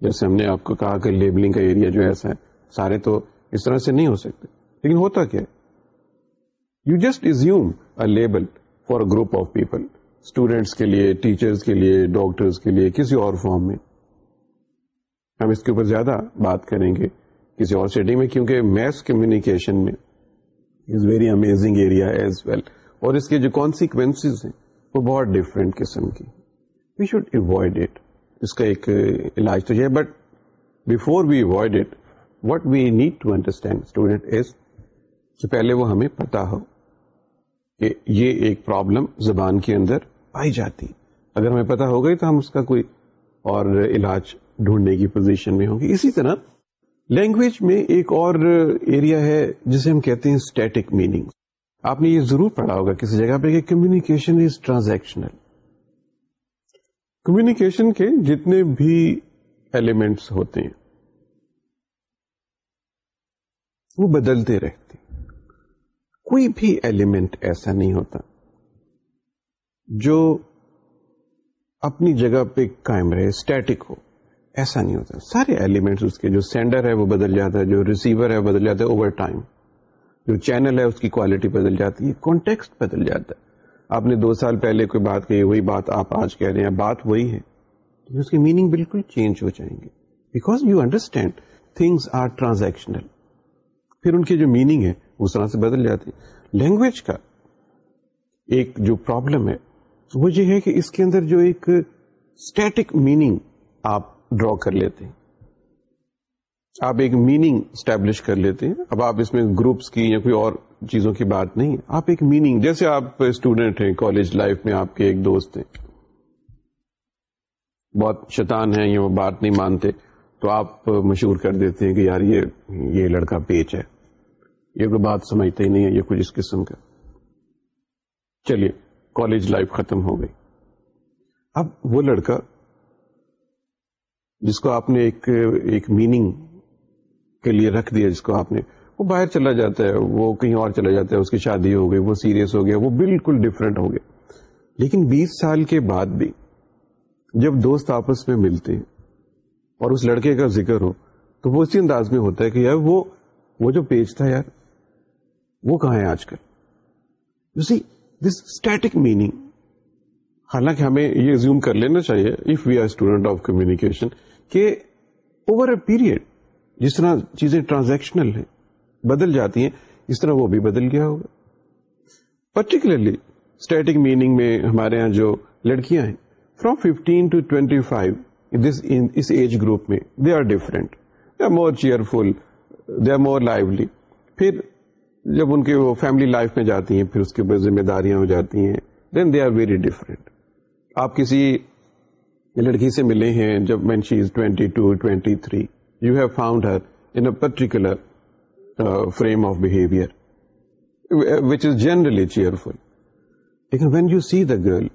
A: جیسے ہم نے آپ کو کہا کہ لیبلنگ کا ایریا جو ایسا ہے سارے تو اس طرح سے نہیں ہو سکتے لیکن ہوتا کیا ہے you just assume a label for a group of people students کے لیے ٹیچرس کے لیے ڈاکٹرس کے لیے کسی اور فارم میں ہم اس کے اوپر زیادہ بات کریں گے کسی اور سیٹنگ میں کیونکہ میس کمیونیکیشن میں is very amazing area as well اور اس کے جو کانسیکوینس ہیں وہ بہت ڈفرینٹ قسم کی وی شوڈ ایوائڈ اٹ اس کا ایک علاج تو یہ but before we avoid it what we need to understand student is پہلے وہ ہمیں پتا ہو کہ یہ ایک پرابلم زبان کے اندر پائی جاتی اگر ہمیں پتا گئی تو ہم اس کا کوئی اور علاج ڈھونڈنے کی پوزیشن میں ہوں گے اسی طرح لینگویج میں ایک اور ایریا ہے جسے ہم کہتے ہیں اسٹیٹک میننگ آپ نے یہ ضرور پڑھا ہوگا کسی جگہ پہ کہ کمیونیکیشن از ٹرانزیکشنل کمیونیکیشن کے جتنے بھی ایلیمنٹس ہوتے ہیں وہ بدلتے رہتے کوئی بھی ایلیمنٹ ایسا نہیں ہوتا جو اپنی جگہ پہ قائم رہے اسٹیٹک ہو ایسا نہیں ہوتا سارے ایلیمنٹ اس کے جو سینڈر ہے وہ بدل جاتا ہے جو ریسیور ہے بدل جاتا ہے اوور ٹائم جو چینل ہے اس کی کوالٹی بدل جاتی ہے کانٹیکسٹ بدل جاتا ہے آپ نے دو سال پہلے کوئی بات کہی وہی بات آپ آج کہہ رہے ہیں بات وہی ہے اس کی میننگ بالکل چینج ہو جائیں گے because you understand things are transactional پھر ان کی جو میننگ ہے اس طرح سے بدل جاتی لینگویج کا ایک جو پرابلم ہے وہ یہ ہے کہ اس کے اندر جو ایک اسٹیٹک میننگ آپ ڈرا کر لیتے ہیں آپ ایک میننگ اسٹیبلش کر لیتے ہیں اب آپ اس میں گروپس کی یا کوئی اور چیزوں کی بات نہیں آپ ایک میننگ جیسے آپ اسٹوڈینٹ ہیں کالج لائف میں آپ کے ایک دوست ہیں بہت شیطان ہیں یا وہ بات نہیں مانتے تو آپ مشہور کر دیتے ہیں کہ یار یہ یہ لڑکا پیچ ہے یہ کوئی بات سمجھتا ہی نہیں ہے یہ کچھ اس قسم کا چلیے کالج لائف ختم ہو گئی اب وہ لڑکا جس کو آپ نے ایک ایک میننگ کے لیے رکھ دیا جس کو آپ نے وہ باہر چلا جاتا ہے وہ کہیں اور چلا جاتا ہے اس کی شادی ہو گئی وہ سیریس ہو گیا وہ بالکل ڈفرینٹ ہو گیا لیکن بیس سال کے بعد بھی جب دوست آپس میں ملتے ہیں اور اس لڑکے کا ذکر ہو تو وہ اسی انداز میں ہوتا ہے کہ یار وہ وہ جو پیج تھا یار وہ کہاں ہے آج کل you see this static meaning حالانکہ ہمیں یہ زیوم کر لینا چاہیے if we are student of communication کہ اوور اے پیریڈ جس طرح چیزیں ٹرانزیکشنل ہیں بدل جاتی ہیں اس طرح وہ بھی بدل گیا ہوگا پرٹیکولرلی اسٹیٹک میننگ میں ہمارے یہاں جو لڑکیاں ہیں from fifteen to twenty five اس ایج گروپ میں they are different they are more full they are more lively پھر جب ان کی وہ فیملی لائف میں جاتی ہیں پھر اس کے اوپر ذمہ داریاں ہو جاتی ہیں then they are very different آپ کسی لڑکی سے ملے ہیں جب مین she is twenty two twenty three you have found her a particular frame of behaviour which is generally cheerful لیکن when you see the girl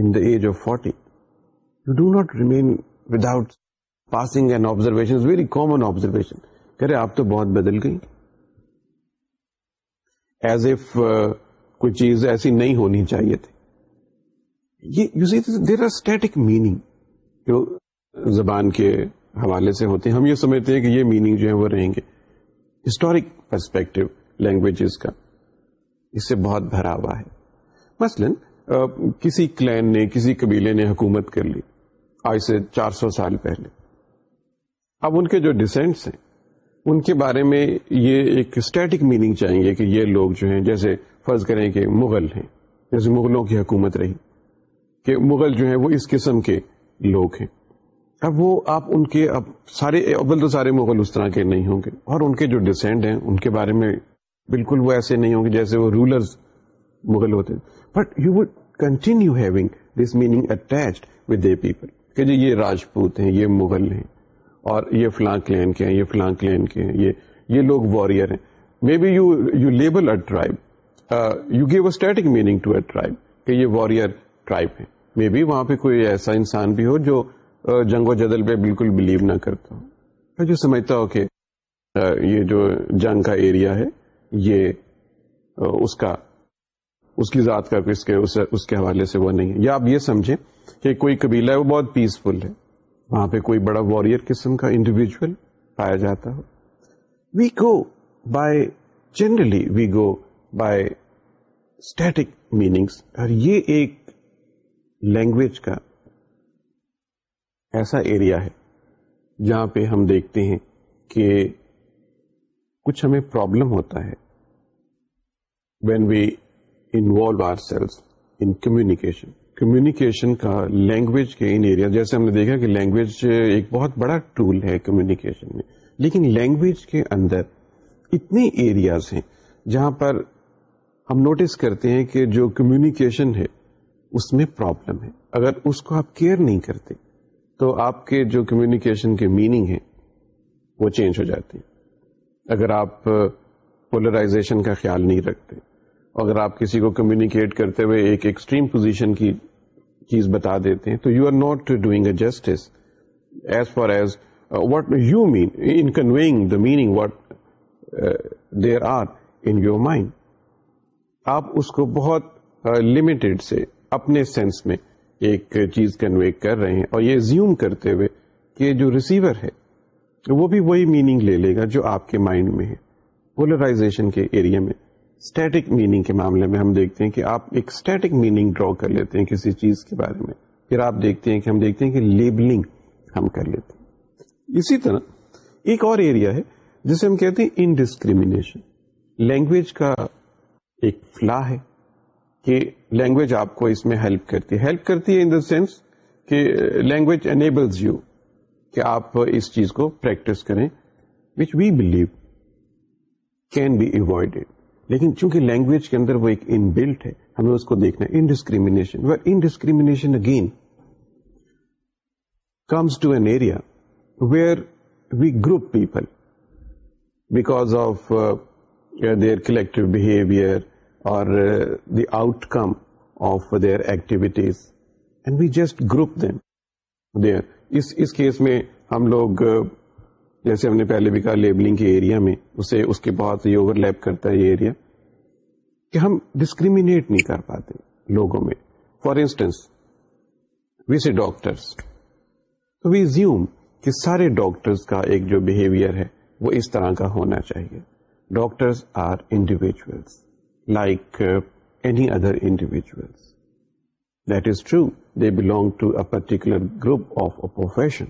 A: in the age of forty you do not remain without passing and observation very common observation کہ آپ تو بہت بدل گئی as uh, کوئی چیز ایسی نہیں ہونی چاہیے تھی یہ you see there are static meaning جو زبان کے حوالے سے ہوتے ہیں ہم یہ سمجھتے ہیں کہ یہ میننگ جو ہے وہ رہیں گے ہسٹورک پرسپیکٹو لینگویجز کا اس سے بہت بھرا ہوا ہے مثلاً کسی کلین نے کسی قبیلے نے حکومت کر لی آج سے چار سو سال پہلے اب ان کے جو ڈسینٹس ہیں ان کے بارے میں یہ ایک اسٹیٹک میننگ چاہیں گے کہ یہ لوگ جو ہیں جیسے فرض کریں کہ مغل ہیں جیسے مغلوں کی حکومت رہی کہ مغل جو ہیں وہ اس قسم کے لوگ ہیں اب وہ آپ ان کے اب سارے ابل تو سارے مغل اس طرح کے نہیں ہوں گے اور ان کے جو ڈسینڈ ہیں ان کے بارے میں بالکل وہ ایسے نہیں ہوں گے جیسے وہ رولرز مغل ہوتے but you would continue having this meaning attached with the people کہ جی یہ راجپوت ہیں یہ مغل ہیں اور یہ فلاں کلین کے ہیں یہ فلاں کلین کے ہیں یہ یہ لوگ وارئر ہیں مے be you you label tribe you give a meaning to a tribe کہ یہ وارئر ٹرائب ہے مے بی وہاں پہ کوئی ایسا انسان بھی ہو جو uh, جنگ و جدل پہ بالکل بلیو نہ کرتا ہو جو سمجھتا ہو کہ uh, یہ جو جنگ کا ایریا ہے یہ uh, اس کا اس کی ذات کا اس کے حوالے سے وہ نہیں ہے یا آپ یہ سمجھیں کہ کوئی قبیلہ ہے وہ بہت پیسفل ہے وہاں پہ کوئی بڑا وارئر قسم کا انڈیویجل پایا جاتا ہو we go by generally we go by static meanings اور یہ ایک لینگویج کا ایسا ایریا ہے جہاں پہ ہم دیکھتے ہیں کہ کچھ ہمیں پرابلم ہوتا ہے when we involve ourselves in communication communication کا لینگویج کے ان ایریا جیسے ہم نے دیکھا کہ لینگویج ایک بہت بڑا ٹول ہے کمیونیکیشن میں لیکن لینگویج کے اندر اتنے ایریاز ہیں جہاں پر ہم نوٹس کرتے ہیں کہ جو کمیونیکیشن ہے اس میں پرابلم ہے اگر اس کو آپ کیئر نہیں کرتے تو آپ کے جو کمیونیکیشن کے میننگ ہیں وہ چینج ہو جاتے اگر آپ پولرائزیشن کا خیال نہیں رکھتے اگر آپ کسی کو کمیونیکیٹ کرتے ہوئے ایک ایکسٹریم پوزیشن کی چیز بتا دیتے ہیں تو you are not doing a justice as far as what you mean in conveying the meaning what there are in your mind آپ اس کو بہت uh, سے اپنے سینس میں ایک چیز کنوے کر رہے ہیں اور یہ زیوم کرتے ہوئے کہ جو ریسیور ہے وہ بھی وہی میننگ لے لے گا جو آپ کے مائنڈ میں ہے پولرائزیشن کے ایریا میں اسٹیٹک میننگ کے معاملے میں ہم دیکھتے ہیں کہ آپ ایک اسٹیٹک میننگ ڈرا کر لیتے ہیں کسی چیز کے بارے میں پھر آپ دیکھتے ہیں کہ ہم دیکھتے ہیں کہ لیبلنگ ہم کر لیتے ہیں اسی طرح ایک اور ایریا ہے جسے ہم کہتے ہیں انڈسکریمنیشن لینگویج کا ایک فلا ہے کہ لینگویج آپ کو اس میں ہیلپ کرتی ہے ہیلپ کرتی ہے ان دا سینس کہ لینگویج انیبلز یو کہ آپ اس چیز کو پریکٹس کریں which we believe can be avoided لیکن چونکہ لینگویج کے اندر وہ ایک ان بلٹ ہے ہمیں اس کو دیکھنا ہے indiscrimination again comes to an area where we group people because of their collective behaviour or the outcome of their activities and we just group then there اس کیس میں ہم لوگ uh, جیسے ہم نے پہلے بھی کہا لیبلنگ کے ایریا میں اسے اس کے بعد یہ اوور لیپ کرتا ہے یہ ایریا کہ ہم ڈسکریمنیٹ نہیں کر پاتے لوگوں میں فار انسٹینس وی ڈاکٹرس تو وی زیوم کہ سارے ڈاکٹرس کا ایک جو بہیویئر ہے وہ اس طرح کا ہونا چاہیے doctors are individuals like any other individuals that is true they belong to a particular group of a profession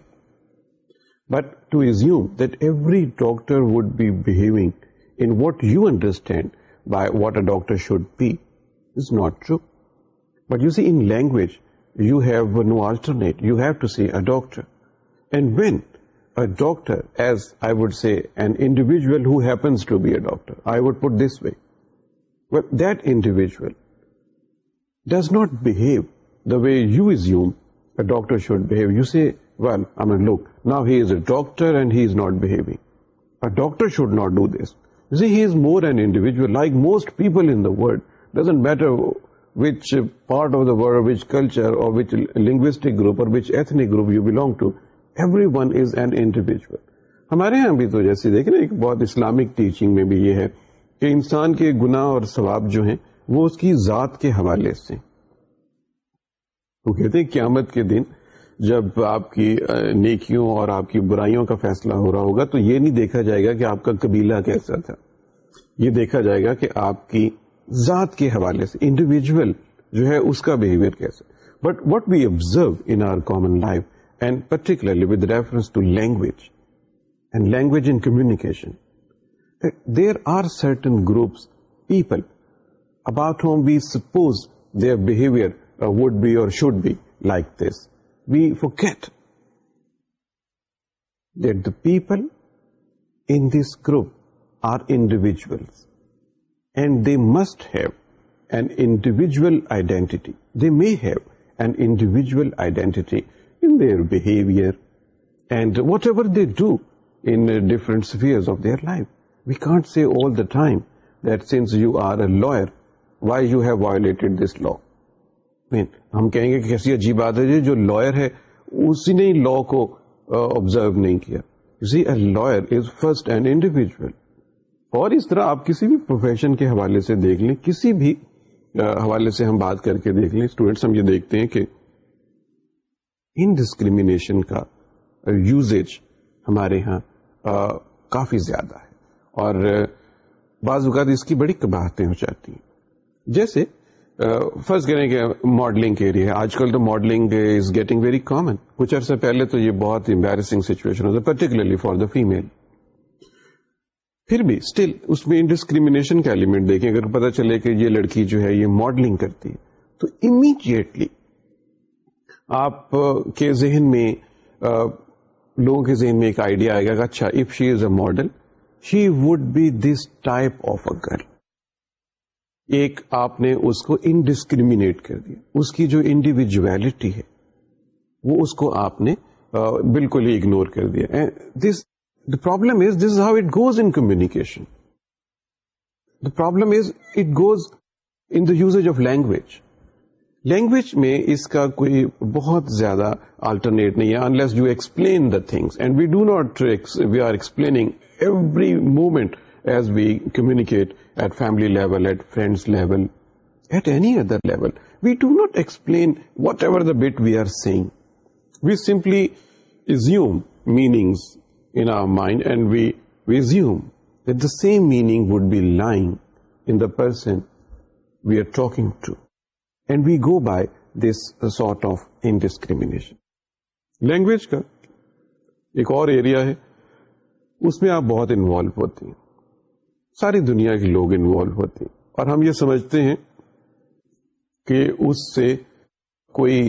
A: But to assume that every doctor would be behaving in what you understand by what a doctor should be is not true. But you see, in language, you have no alternate. You have to say a doctor. And when a doctor, as I would say, an individual who happens to be a doctor, I would put this way, well, that individual does not behave the way you assume a doctor should behave. You say, well of the world, a doctor and he is group, or doctor should not do this more individual is group اور ہمارے یہاں بھی تو جیسے دیکھیں نا بہت Islamic teaching میں بھی یہ ہے کہ انسان کے گناہ اور ثواب جو ہیں وہ اس کی ذات کے حوالے سے وہ کہتے ہیں قیامت کے دن جب آپ کی نیکیوں اور آپ کی برائیوں کا فیصلہ ہو رہا ہوگا تو یہ نہیں دیکھا جائے گا کہ آپ کا قبیلہ کیسا تھا یہ دیکھا جائے گا کہ آپ کی ذات کے حوالے سے انڈیویجل جو ہے اس کا بہیویئر کیسا but what we observe in our common life and particularly with reference to language and language in communication there are certain groups people about whom we suppose their behaviour would be or should be like this we forget that the people in this group are individuals and they must have an individual identity. They may have an individual identity in their behavior and whatever they do in different spheres of their life. We can't say all the time that since you are a lawyer, why you have violated this law. مین ہم کہیں گے کہ کیسی عجیب بات ہے جو لائر ہے اسی نے لا کو آبزرو نہیں کیا lawyer is first and individual اور اس طرح آپ کسی بھی پروفیشن کے حوالے سے دیکھ لیں کسی بھی حوالے سے ہم بات کر کے دیکھ لیں اسٹوڈینٹس ہم یہ دیکھتے ہیں کہ انڈسکریمنیشن کا یوزیج ہمارے ہاں کافی زیادہ ہے اور بعض اوقات اس کی بڑی کباہتیں ہو جاتی ہیں جیسے فرسٹ کریں کہ ماڈلنگ کے لیے آج کل تو modelling is getting very common کچھ عرصے پہلے تو یہ بہت امبیرسنگ سچویشن ہوتا ہے پرٹیکولرلی فار دا فیمل پھر بھی اسٹل اس میں انڈسکریمنیشن کا ایلیمنٹ دیکھیں اگر پتا چلے کہ یہ لڑکی جو ہے یہ ماڈلنگ کرتی ہے تو امیڈیٹلی آپ کے ذہن میں لوگوں کے ذہن میں ایک آئیڈیا آئے گا کہ اچھا if she is a model she would be this type of a girl ایک آپ نے اس کو انڈسکریمنیٹ کر دیا اس کی جو انڈیویجویلٹی ہے وہ اس کو آپ نے بالکل ہی اگنور کر دیا this the problem is this how it goes in communication the problem is it goes in the usage of language language میں اس کا کوئی بہت زیادہ آلٹرنیٹ نہیں ہے unless you explain the things and we do not we are explaining every moment as we communicate at family level at friends level at any other level we to not explain whatever but we are seeing we simplified we assume at the same meaning would be line person we are talking to and we go by this sort of indiscrimination language کا ایک اور area ہے اس میں آپ بہت involve ہوتے ہیں ساری دنیا کے لوگ انوالو ہوتے ہیں اور ہم یہ سمجھتے ہیں کہ اس سے کوئی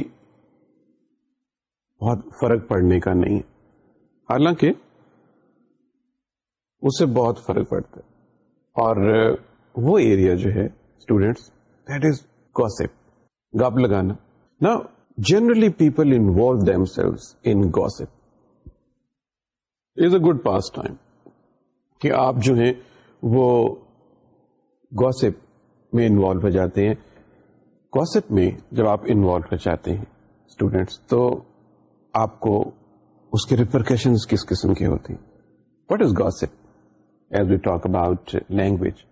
A: بہت فرق پڑنے کا نہیں ہے حالانکہ اس سے بہت فرق پڑتا ہے اور وہ ایریا جو ہے اسٹوڈینٹس دیٹ از گوسپ گپ لگانا نا generally people involve themselves in gossip is a good pastime کہ آپ جو ہیں وہ گوسپ میں انوالو ہو جاتے ہیں گوسپ میں جب آپ انوالو ہو جاتے ہیں اسٹوڈینٹس تو آپ کو اس کے ریپرکیشن کس قسم کے ہوتے ہیں what is gossip as we talk about language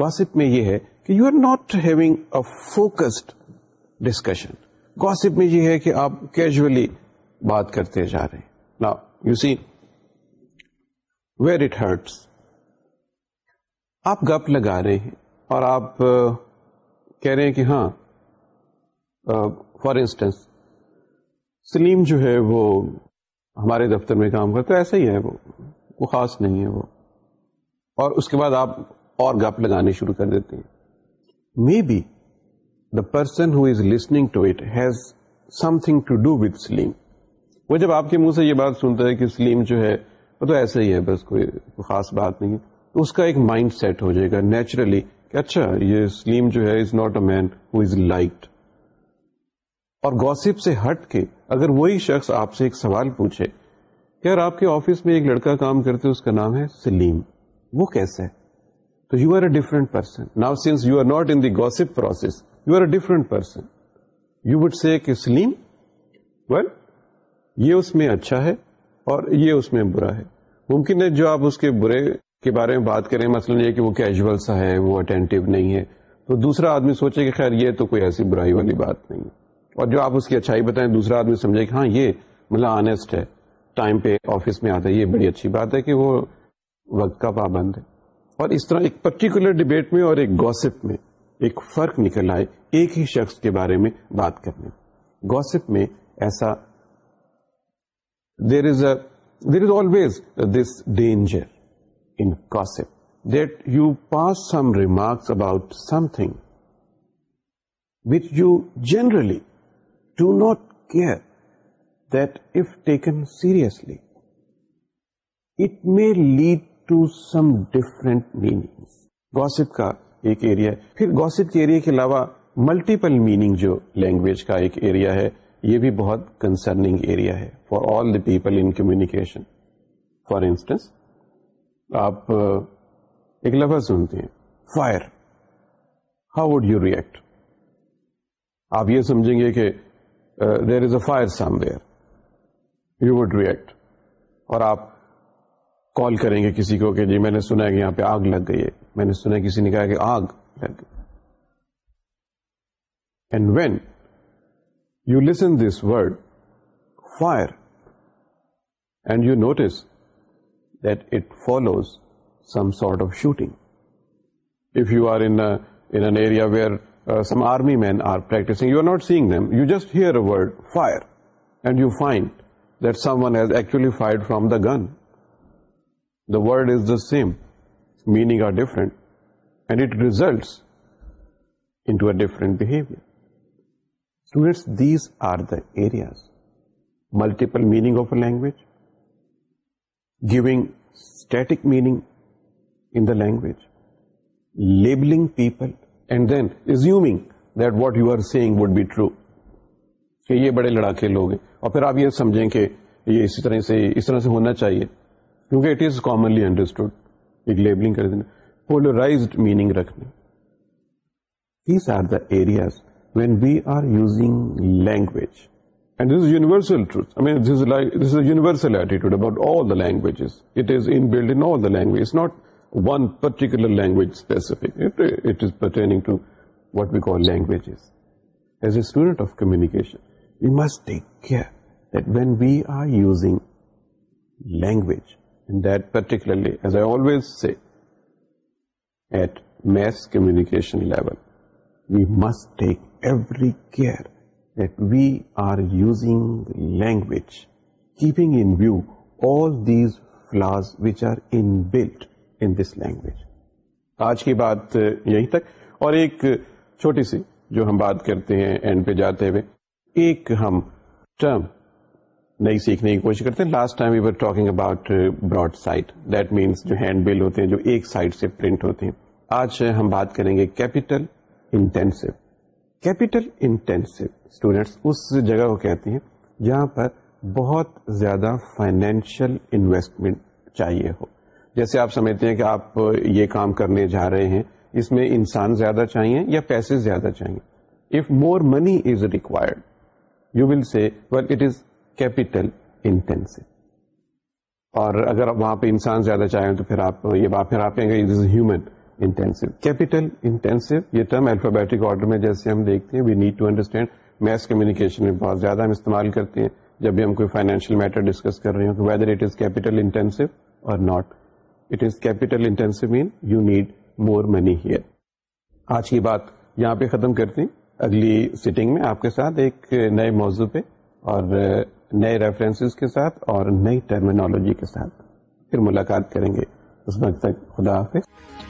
A: gossip میں یہ ہے کہ you are not having a focused discussion gossip میں یہ ہے کہ آپ کیجولی بات کرتے جا رہے ہیں نا you see where it hurts آپ گپ لگا رہے ہیں اور آپ کہہ رہے ہیں کہ ہاں فار انسٹنس سلیم جو ہے وہ ہمارے دفتر میں کام کرتا ہے ایسا ہی ہے وہ وہ خاص نہیں ہے وہ اور اس کے بعد آپ اور گپ لگانے شروع کر دیتے ہیں may be the person who is listening to it has something to do with سلیم وہ جب آپ کے منہ سے یہ بات سنتا ہے کہ سلیم جو ہے وہ تو ایسا ہی ہے بس کوئی خاص بات نہیں اس کا ایک مائنڈ سیٹ ہو جائے گا نیچرلی کہ اچھا یہ سلیم جو ہے از از ناٹ اے مین ہو اور گوسپ سے ہٹ کے اگر وہی شخص آپ سے ایک سوال پوچھے کہ آپ کے آفس میں ایک لڑکا کام کرتے اس کا نام ہے سلیم وہ کیسے ہے تو you are a different person now since you are not in the gossip process you are a different person you would see Saleem well یہ اس میں اچھا ہے اور یہ اس میں برا ہے ممکن ہے جو آپ اس کے برے کے بارے میں بات کریں مثلا یہ کہ وہ کیجول سا ہے وہ اٹینٹیو نہیں ہے تو دوسرا آدمی سوچے کہ خیر یہ تو کوئی ایسی برائی والی بات نہیں ہے اور جو آپ اس کی اچھائی بتائیں دوسرا آدمی سمجھے کہ ہاں یہ مطلب آنےسٹ ہے ٹائم پہ آفس میں آتا ہے یہ بڑی اچھی بات ہے کہ وہ وقت کا پابند ہے اور اس طرح ایک پرٹیکولر ڈبیٹ میں اور ایک گوسپ میں ایک فرق نکل آئے ایک ہی شخص کے بارے میں بات کرنے گوسپ میں ایسا there is a there is always this danger that you pass some remarks about something with you generally do not care that if taken seriously it may lead to some different meaning gossip کا ایک area پھر gossip کے area کے علاوہ multiple meaning جو language کا ایک area ہے یہ بھی بہت کنسرنگ ایریا ہے for all the people in communication for instance آپ ایک لفظ سنتے ہیں fire how would you react آپ یہ سمجھیں گے کہ there is a fire somewhere you would react اور آپ کال کریں گے کسی کو کہ جی میں نے سنا ہے کہ یہاں پہ آگ لگ گئی ہے میں نے سنا کسی نے کہا کہ آگ لگ گئی and when you listen this word fire and you notice that it follows some sort of shooting. If you are in an area where uh, some army men are practicing, you are not seeing them, you just hear a word, fire, and you find that someone has actually fired from the gun. The word is the same, meaning are different, and it results into a different behavior. Students, these are the areas. Multiple meaning of a language, giving static meaning in the language labelling people and then assuming that what you are saying would be true کہ یہ بڑے لڑاکے لوگ ہیں اور پھر آپ یہ سمجھیں کہ یہ اسی طرح سے اس طرح سے ہونا چاہیے کیونکہ اٹ از کامنلی انڈرسٹوڈ ایک لیبلنگ کر دینا پولرائزڈ میننگ رکھنا these are the areas when we are using language And this is universal truth. I mean, this is a universal attitude about all the languages. It is inbuilt in all the languages. It's not one particular language specific. It is pertaining to what we call languages. As a student of communication, we must take care that when we are using language, and that particularly, as I always say, at mass communication level, we must take every care that we are are using language, language. keeping in in view all these flaws which inbuilt this ایک چھوٹی سی جو ہم بات کرتے ہیں and پہ جاتے ہوئے ایک ہم ٹرم نئی سیکھنے کی کوشش کرتے ہیں last time you were talking about broad sight that means جو ہینڈ بل ہوتے ہیں جو ایک سائڈ سے پرنٹ ہوتے ہیں آج ہم بات کریں گے capital intensive capital intensive students اس جگہ کو کہتے ہیں جہاں پر بہت زیادہ فائنینشیل انویسٹمنٹ چاہیے ہو جیسے آپ سمجھتے ہیں کہ آپ یہ کام کرنے جا رہے ہیں اس میں انسان زیادہ چاہیے یا پیسے زیادہ چاہیے if more money is required you will say intensive اور اگر آپ وہاں پہ انسان زیادہ چاہیں تو پھر آپ یہ بات پھر آپ کہیں گے ہیومن انٹینسو کیپیٹل انٹینسو یہ ٹرم الفابیٹک آرڈر میں جیسے ہم دیکھتے ہیں we need to understand mass communication میں بہت زیادہ ہم استعمال کرتے ہیں جب بھی ہم کوئی فائنینشیل میٹر ڈسکس کر رہے ہوں کہ whether it is capital intensive اور not it is capital intensive mean you need more money here آج کی بات یہاں پہ ختم کرتے ہیں اگلی سیٹنگ میں آپ کے ساتھ ایک نئے موضوع پہ اور نئے ریفرنسز کے ساتھ اور نئی ٹرمینالوجی کے ساتھ پھر ملاقات کریں گے اس وقت تک خدا حافظ